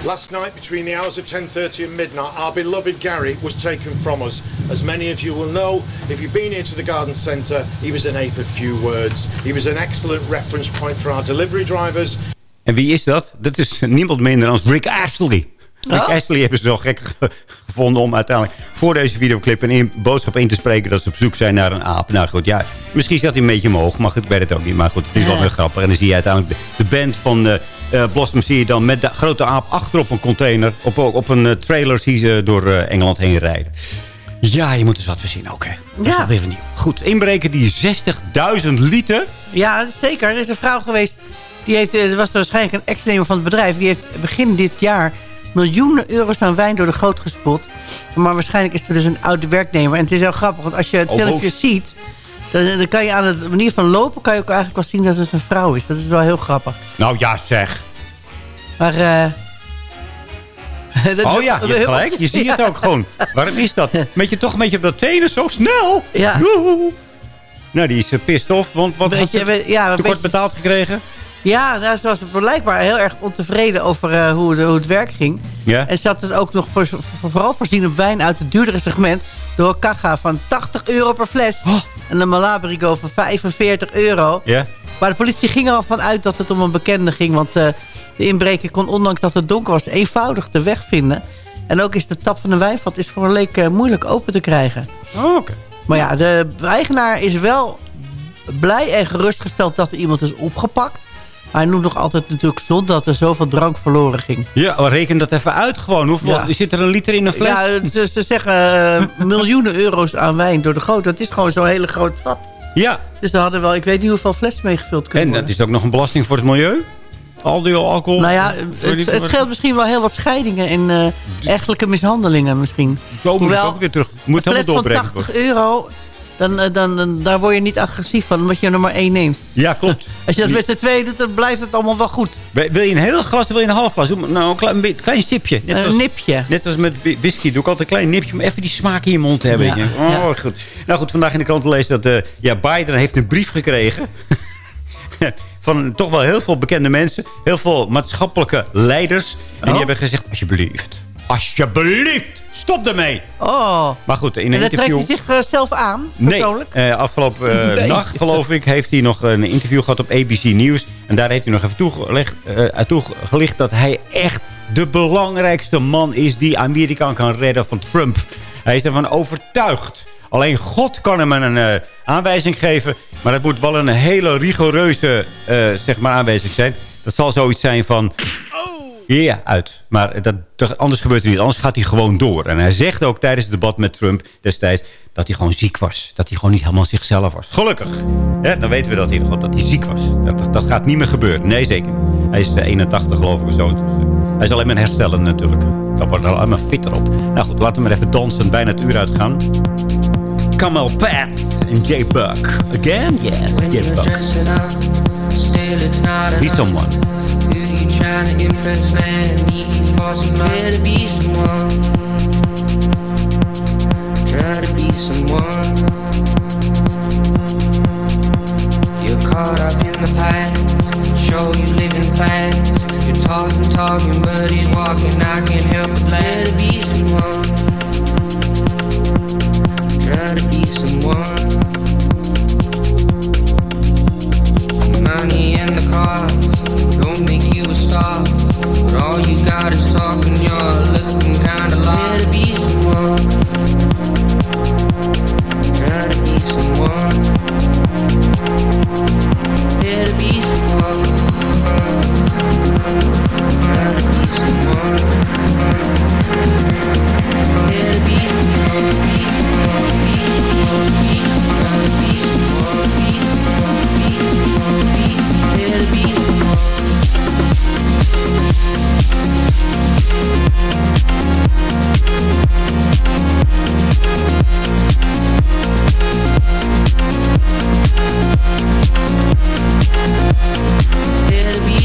Last night, between the hours of 10.30 and midnight, our beloved Gary was taken from us. As many of you will know, if you've been here to the garden centre, he was an ape of few words. He was an excellent reference point for our delivery drivers.
En wie is dat? Dat is niemand minder dan Rick Astley. Rick
Oh.
Astley hebben ze zo gek ge- gevonden om uiteindelijk voor deze videoclip een in- boodschap in te spreken dat ze op zoek zijn naar een aap. Nou goed, ja, misschien staat hij een beetje omhoog, maar ik weet het ook niet. Maar goed, het is wel
Ja.
heel grappig. En dan zie je uiteindelijk de, de band van eh eh, Blossom zie je dan met de grote aap achterop een container, op, op een eh, trailer zie je ze door Engeland heen rijden. Ja, je moet eens wat voorzien ook, hè. Dat is wel weer nieuw. Goed, inbreken die 60.000 liter.
Ja, zeker. Er is een vrouw geweest. Die heeft, was waarschijnlijk een ex-nemer van het bedrijf. Die heeft begin dit jaar miljoenen euro's aan wijn door de goot gespot. Maar waarschijnlijk is er dus een oude werknemer. En het is heel grappig, want als je het filmpje ziet... Dan, dan kan je aan de manier van lopen... kan je ook eigenlijk wel zien dat het een vrouw is. Dat is wel heel grappig.
Nou ja, zeg.
Maar... eh [laughs] dat-
Oh ja, je hebt gelijk. Je ziet het ook [laughs] gewoon. Waarom is dat? Met je toch een beetje op dat tenen zo snel.
Ja.
Joehoe. Nou, die is uh, pissed off. Want wat
Beetje,
ze
ja,
te kort betaald gekregen?
Ja, nou, ze was blijkbaar heel erg ontevreden over eh, hoe, de- hoe het werk ging.
Ja.
En ze had het ook nog voor, voor- vooral voorzien op wijn uit het duurdere segment. Door een Kaga van 80 euro per fles. En een Malabrigo van 45 euro.
Ja.
Maar de politie ging er al van uit dat het om een bekende ging. Want eh, de inbreker kon, ondanks dat het donker was, eenvoudig de weg vinden. En ook is de tap van de wijnvat is voor een leek eh, moeilijk open te krijgen.
Oh, oké.
Maar ja, de eigenaar is wel blij en gerustgesteld dat er iemand is opgepakt. Maar hij noemt nog altijd natuurlijk zonde dat er zoveel drank verloren ging.
Ja, reken dat even uit gewoon. Hoeveel,
Ja.
Zit er een liter in een fles?
Ja, ze, ze zeggen eh, [laughs] miljoenen euro's aan wijn door de goot. Dat is gewoon zo'n hele groot vat.
Ja.
Dus daar hadden wel, ik weet niet hoeveel flessen meegevuld kunnen
En dat
worden.
is ook nog een belasting voor het milieu? Al die alcohol?
Nou ja, het, scheelt misschien wel heel wat scheidingen en eh echtelijke mishandelingen misschien.
Zo moet
Hoewel,
ook weer terug. Moet
fles
helemaal
van
doorbrengen.
80 euro, dan, eh, dan, dan, daar word je niet agressief van, omdat je er maar één neemt.
Ja, klopt.
Als je dat met z'n tweeën doet, dan blijft het allemaal wel goed.
Wil je een heel glas of wil je een half glas? Nou, een klein, be- klein stipje. Net
Een
als,
nipje.
Net als met whi- whisky doe ik altijd een klein nipje... om even die smaak in je mond te hebben.
Ja.
Oh, goed. Nou goed, vandaag in de krant lezen dat eh, ja, Biden heeft een brief gekregen... [laughs] van toch wel heel veel bekende mensen. Heel veel maatschappelijke leiders. En die
Oh.
hebben gezegd, alsjeblieft, alsjeblieft, stop ermee.
Oh.
Maar goed, in
En
een
dan trekt
interview...
hij zichzelf aan,
Nee,
persoonlijk?
eh, afgelopen eh,
Nee.
nacht geloof ik heeft hij nog een interview gehad op ABC News. En daar heeft hij nog even toegelicht, eh, toegelicht dat hij echt de belangrijkste man is die Amerika kan redden van Trump. Hij is ervan overtuigd. Alleen God kan hem een eh, aanwijzing geven. Maar dat moet wel een hele rigoureuze eh, zeg maar aanwijzing zijn. Dat zal zoiets zijn van... Ja, uit. Maar dat, anders gebeurt het niet. Anders gaat hij gewoon door. En hij zegt ook tijdens het debat met Trump destijds... dat hij gewoon ziek was. Dat hij gewoon niet helemaal zichzelf was. Gelukkig. Ja, dan weten we dat hij, dat hij ziek was. Dat, dat, dat gaat niet meer gebeuren. Nee, zeker. Hij is eh, 81 geloof ik of zo. Eh, hij is alleen maar herstellen natuurlijk. Dat wordt er allemaal fitter op. Nou goed, laten we maar even dansen. Bijna het uur uitgaan. Camel Pat en J-Buck. Again? Yes, J-Buck. Be someone.
Trying to impress, man? Need you for some love. to be someone. Try to be someone. You're caught up in the past. Show you living fast. You're talking, talking, but he's walking. I can't help but laugh. to be someone. Try to be someone. money and the cars don't make you star. But all you got is talking, you're looking kinda lost. It'll be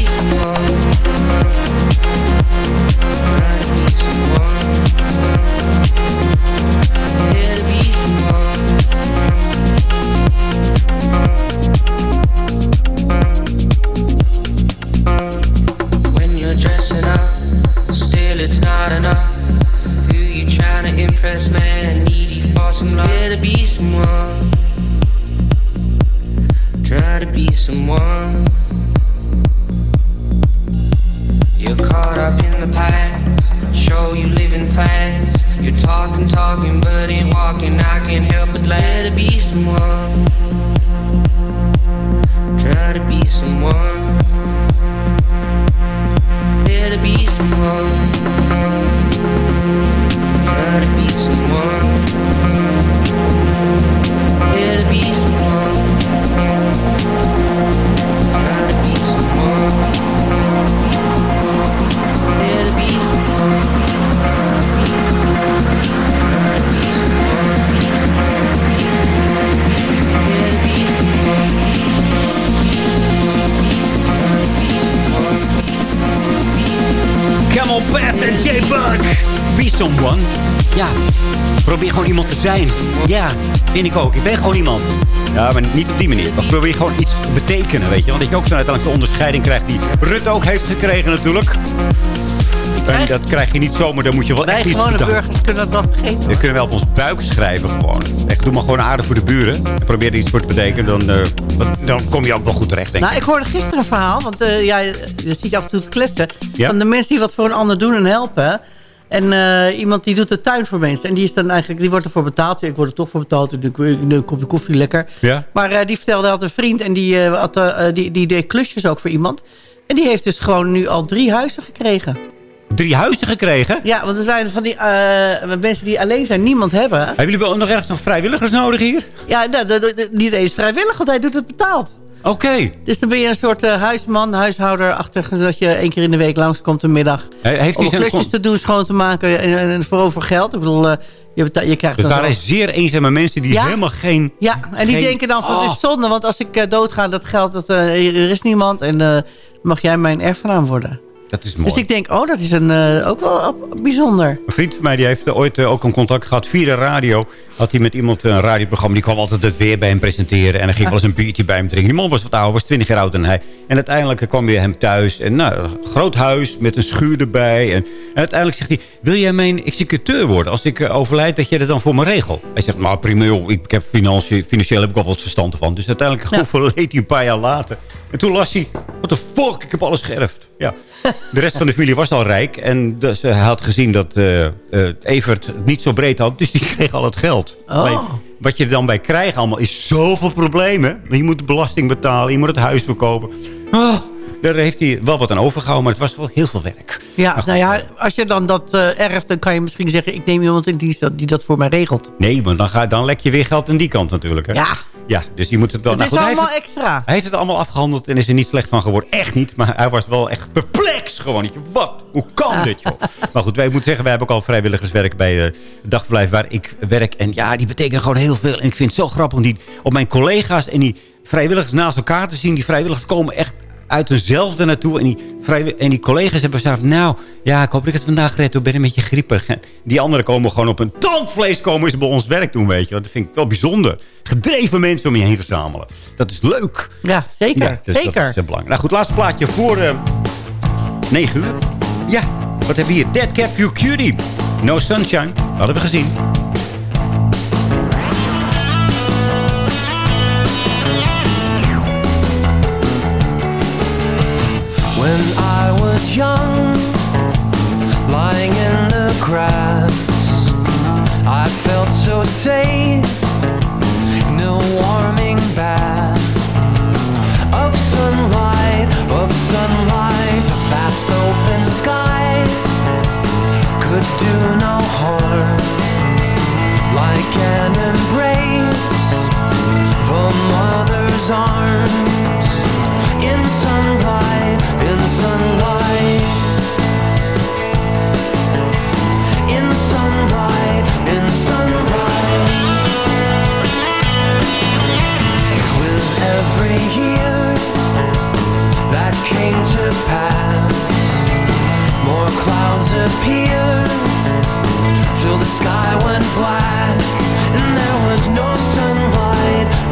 vind ik ook. Ik ben gewoon iemand. Ja, maar niet op die manier. Maar probeer gewoon iets te betekenen, weet je. Want dat je ook zo uiteindelijk de onderscheiding krijgt die Rutte ook heeft gekregen natuurlijk. En dat krijg je niet zomaar, dan moet je wel
Wij
echt iets
gewone burgers kunnen dat wel vergeten.
Dat kunnen we wel op ons buik schrijven gewoon. Echt, doe maar gewoon aardig voor de buren. En probeer er iets voor te betekenen. Dan, eh, wat- dan kom je ook wel goed terecht, denk ik.
Nou, ik hoorde gisteren een verhaal, want eh, ja, je ziet af en toe het kletsen.
Ja?
Van de mensen die wat voor een ander doen en helpen. En eh, iemand die doet de tuin voor mensen. En die, is dan eigenlijk, die wordt ervoor betaald. Ik word er toch voor betaald. Een kopje koffie, lekker.
Ja?
Maar eh, die vertelde, had een vriend en die, eh, had, die, die deed klusjes ook voor iemand. En die heeft dus gewoon nu al drie huizen gekregen.
Drie huizen gekregen?
Ja, want er zijn van die mensen die alleen zijn, niemand hebben.
Hebben jullie wel nog ergens nog vrijwilligers nodig hier?
Ja, nou, niet eens vrijwillig, want hij doet het betaald.
Oké.
Dus dan ben je een soort eh, huisman, huishouder-achtig... dat je één keer in de week langskomt een middag...
He- heeft
om
zijn
klusjes
kon-
te doen, schoon te maken... en, en, en vooral voor geld. Ik bedoel, eh, je, je krijgt
Dus
dan
waren
zo-
zeer eenzame mensen die
Ja.
helemaal geen...
Ja, en die
geen-
denken dan van,
Oh.
het is zonde... want als ik eh, doodga, dat geld, dat, er is niemand... en mag jij mijn erfgenaam worden.
Dat is mooi.
Dus ik denk, oh, dat is een, ook wel bijzonder.
Een vriend van mij die heeft ooit ook een contact gehad via de radio. Had hij met iemand een radioprogramma. Die kwam altijd het weer bij hem presenteren. En dan ging wel eens een biertje bij hem drinken. Die man was wat ouder, was 20 jaar ouder dan hij. En uiteindelijk kwam weer hem thuis. En nou, een groot huis met een schuur erbij. En, en uiteindelijk zegt hij, wil jij mijn executeur worden? Als ik eh, overlijd, dat jij dat dan voor me regelt. Hij zegt, nou prima joh, ik heb financieel, financieel heb ik al wat verstand van. Dus uiteindelijk
Ja.
overleed hij een paar jaar later. En toen las hij, what the fuck, ik heb alles geërfd. Ja. De rest van de familie was al rijk. En dus hij had gezien dat eh, eh, Evert het niet zo breed had. Dus die kreeg al het geld.
Oh.
Wat je er dan bij krijgt allemaal is zoveel problemen. Je moet de belasting betalen. Je moet het huis verkopen. Oh, daar heeft hij wel wat aan overgehouden. Maar het was wel heel veel werk.
Ja, nou ja, als je dan dat eh, erft... dan kan je misschien zeggen... ik neem iemand in dienst die dat voor mij regelt.
Nee, want dan, ga, dan lek je weer geld aan die kant natuurlijk. Hè?
Ja.
Ja, dus je moet het wel...
Het
nou
is
goed, hij
allemaal
heeft
extra.
Hij heeft het allemaal afgehandeld en is er niet slecht van geworden. Echt niet. Maar hij was wel echt perplex gewoon. Wat? Hoe kan dit, joh? Maar goed, wij moeten zeggen, wij hebben ook al vrijwilligerswerk bij eh, het dagverblijf waar ik werk. En ja, die betekenen gewoon heel veel. En ik vind het zo grappig om die op mijn collega's en die vrijwilligers naast elkaar te zien. Die vrijwilligers komen echt uit dezelfde naartoe. En die, en die collega's hebben gezegd... nou, ja, ik hoop dat ik het vandaag red. Ik ben een beetje griepig. Die anderen komen gewoon op een tandvlees komen... is bij ons werk doen, weet je. Dat vind ik wel bijzonder. Gedreven mensen om je heen verzamelen. Dat is leuk.
Ja, zeker.
Ja, dus
zeker.
Dat is eh, belangrijk. Nou goed, laatste plaatje voor eh 9 uur. Ja, wat hebben we hier? Dead Cat You Cutie. No Sunshine. Hadden we gezien.
When I was young, lying in the grass, I felt so safe no warming bath of sunlight, of sunlight. The vast open sky could do no harm, like an embrace from mother's arms in sunlight. year that
came
to pass. More clouds appeared till the sky went black, and there was
no sunlight.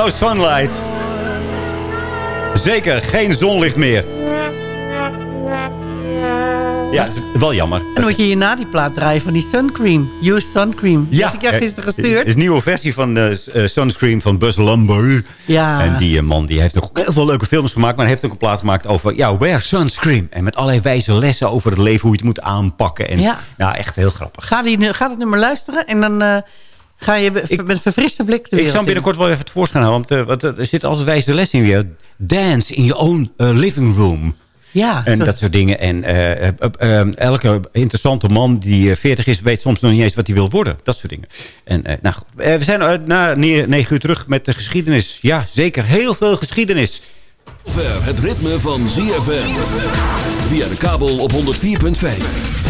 No sunlight. Zeker, geen zonlicht meer. Ja, is wel jammer.
En moet je je na die plaat draaien van die suncream. Use suncream. Ja. Had ik jou gisteren gestuurd.
Is een nieuwe versie van de uh, Sunscreen van Buzz Lumber.
Ja.
En die man die heeft nog heel veel leuke films gemaakt. Maar hij heeft ook een plaat gemaakt over, ja, wear sunscreen. En met allerlei wijze lessen over het leven, hoe je het moet aanpakken. En, ja. echt heel grappig.
Ga, die, ga dat nummer luisteren en dan... Uh, Ga je ik, met verfriste blik de
Ik zal binnenkort wel even het voorschijn houden. Want, uh, want er zit als wijze les in weer. Dance in your own uh, living room.
Ja,
en dat soort dingen. En uh, uh, elke interessante man die 40 is... weet soms nog niet eens wat hij wil worden. Dat soort dingen. En, nou, we zijn na 9 uur terug met de geschiedenis. Ja, zeker. Heel veel geschiedenis.
Het ritme van ZFM. Via de kabel op 104.5.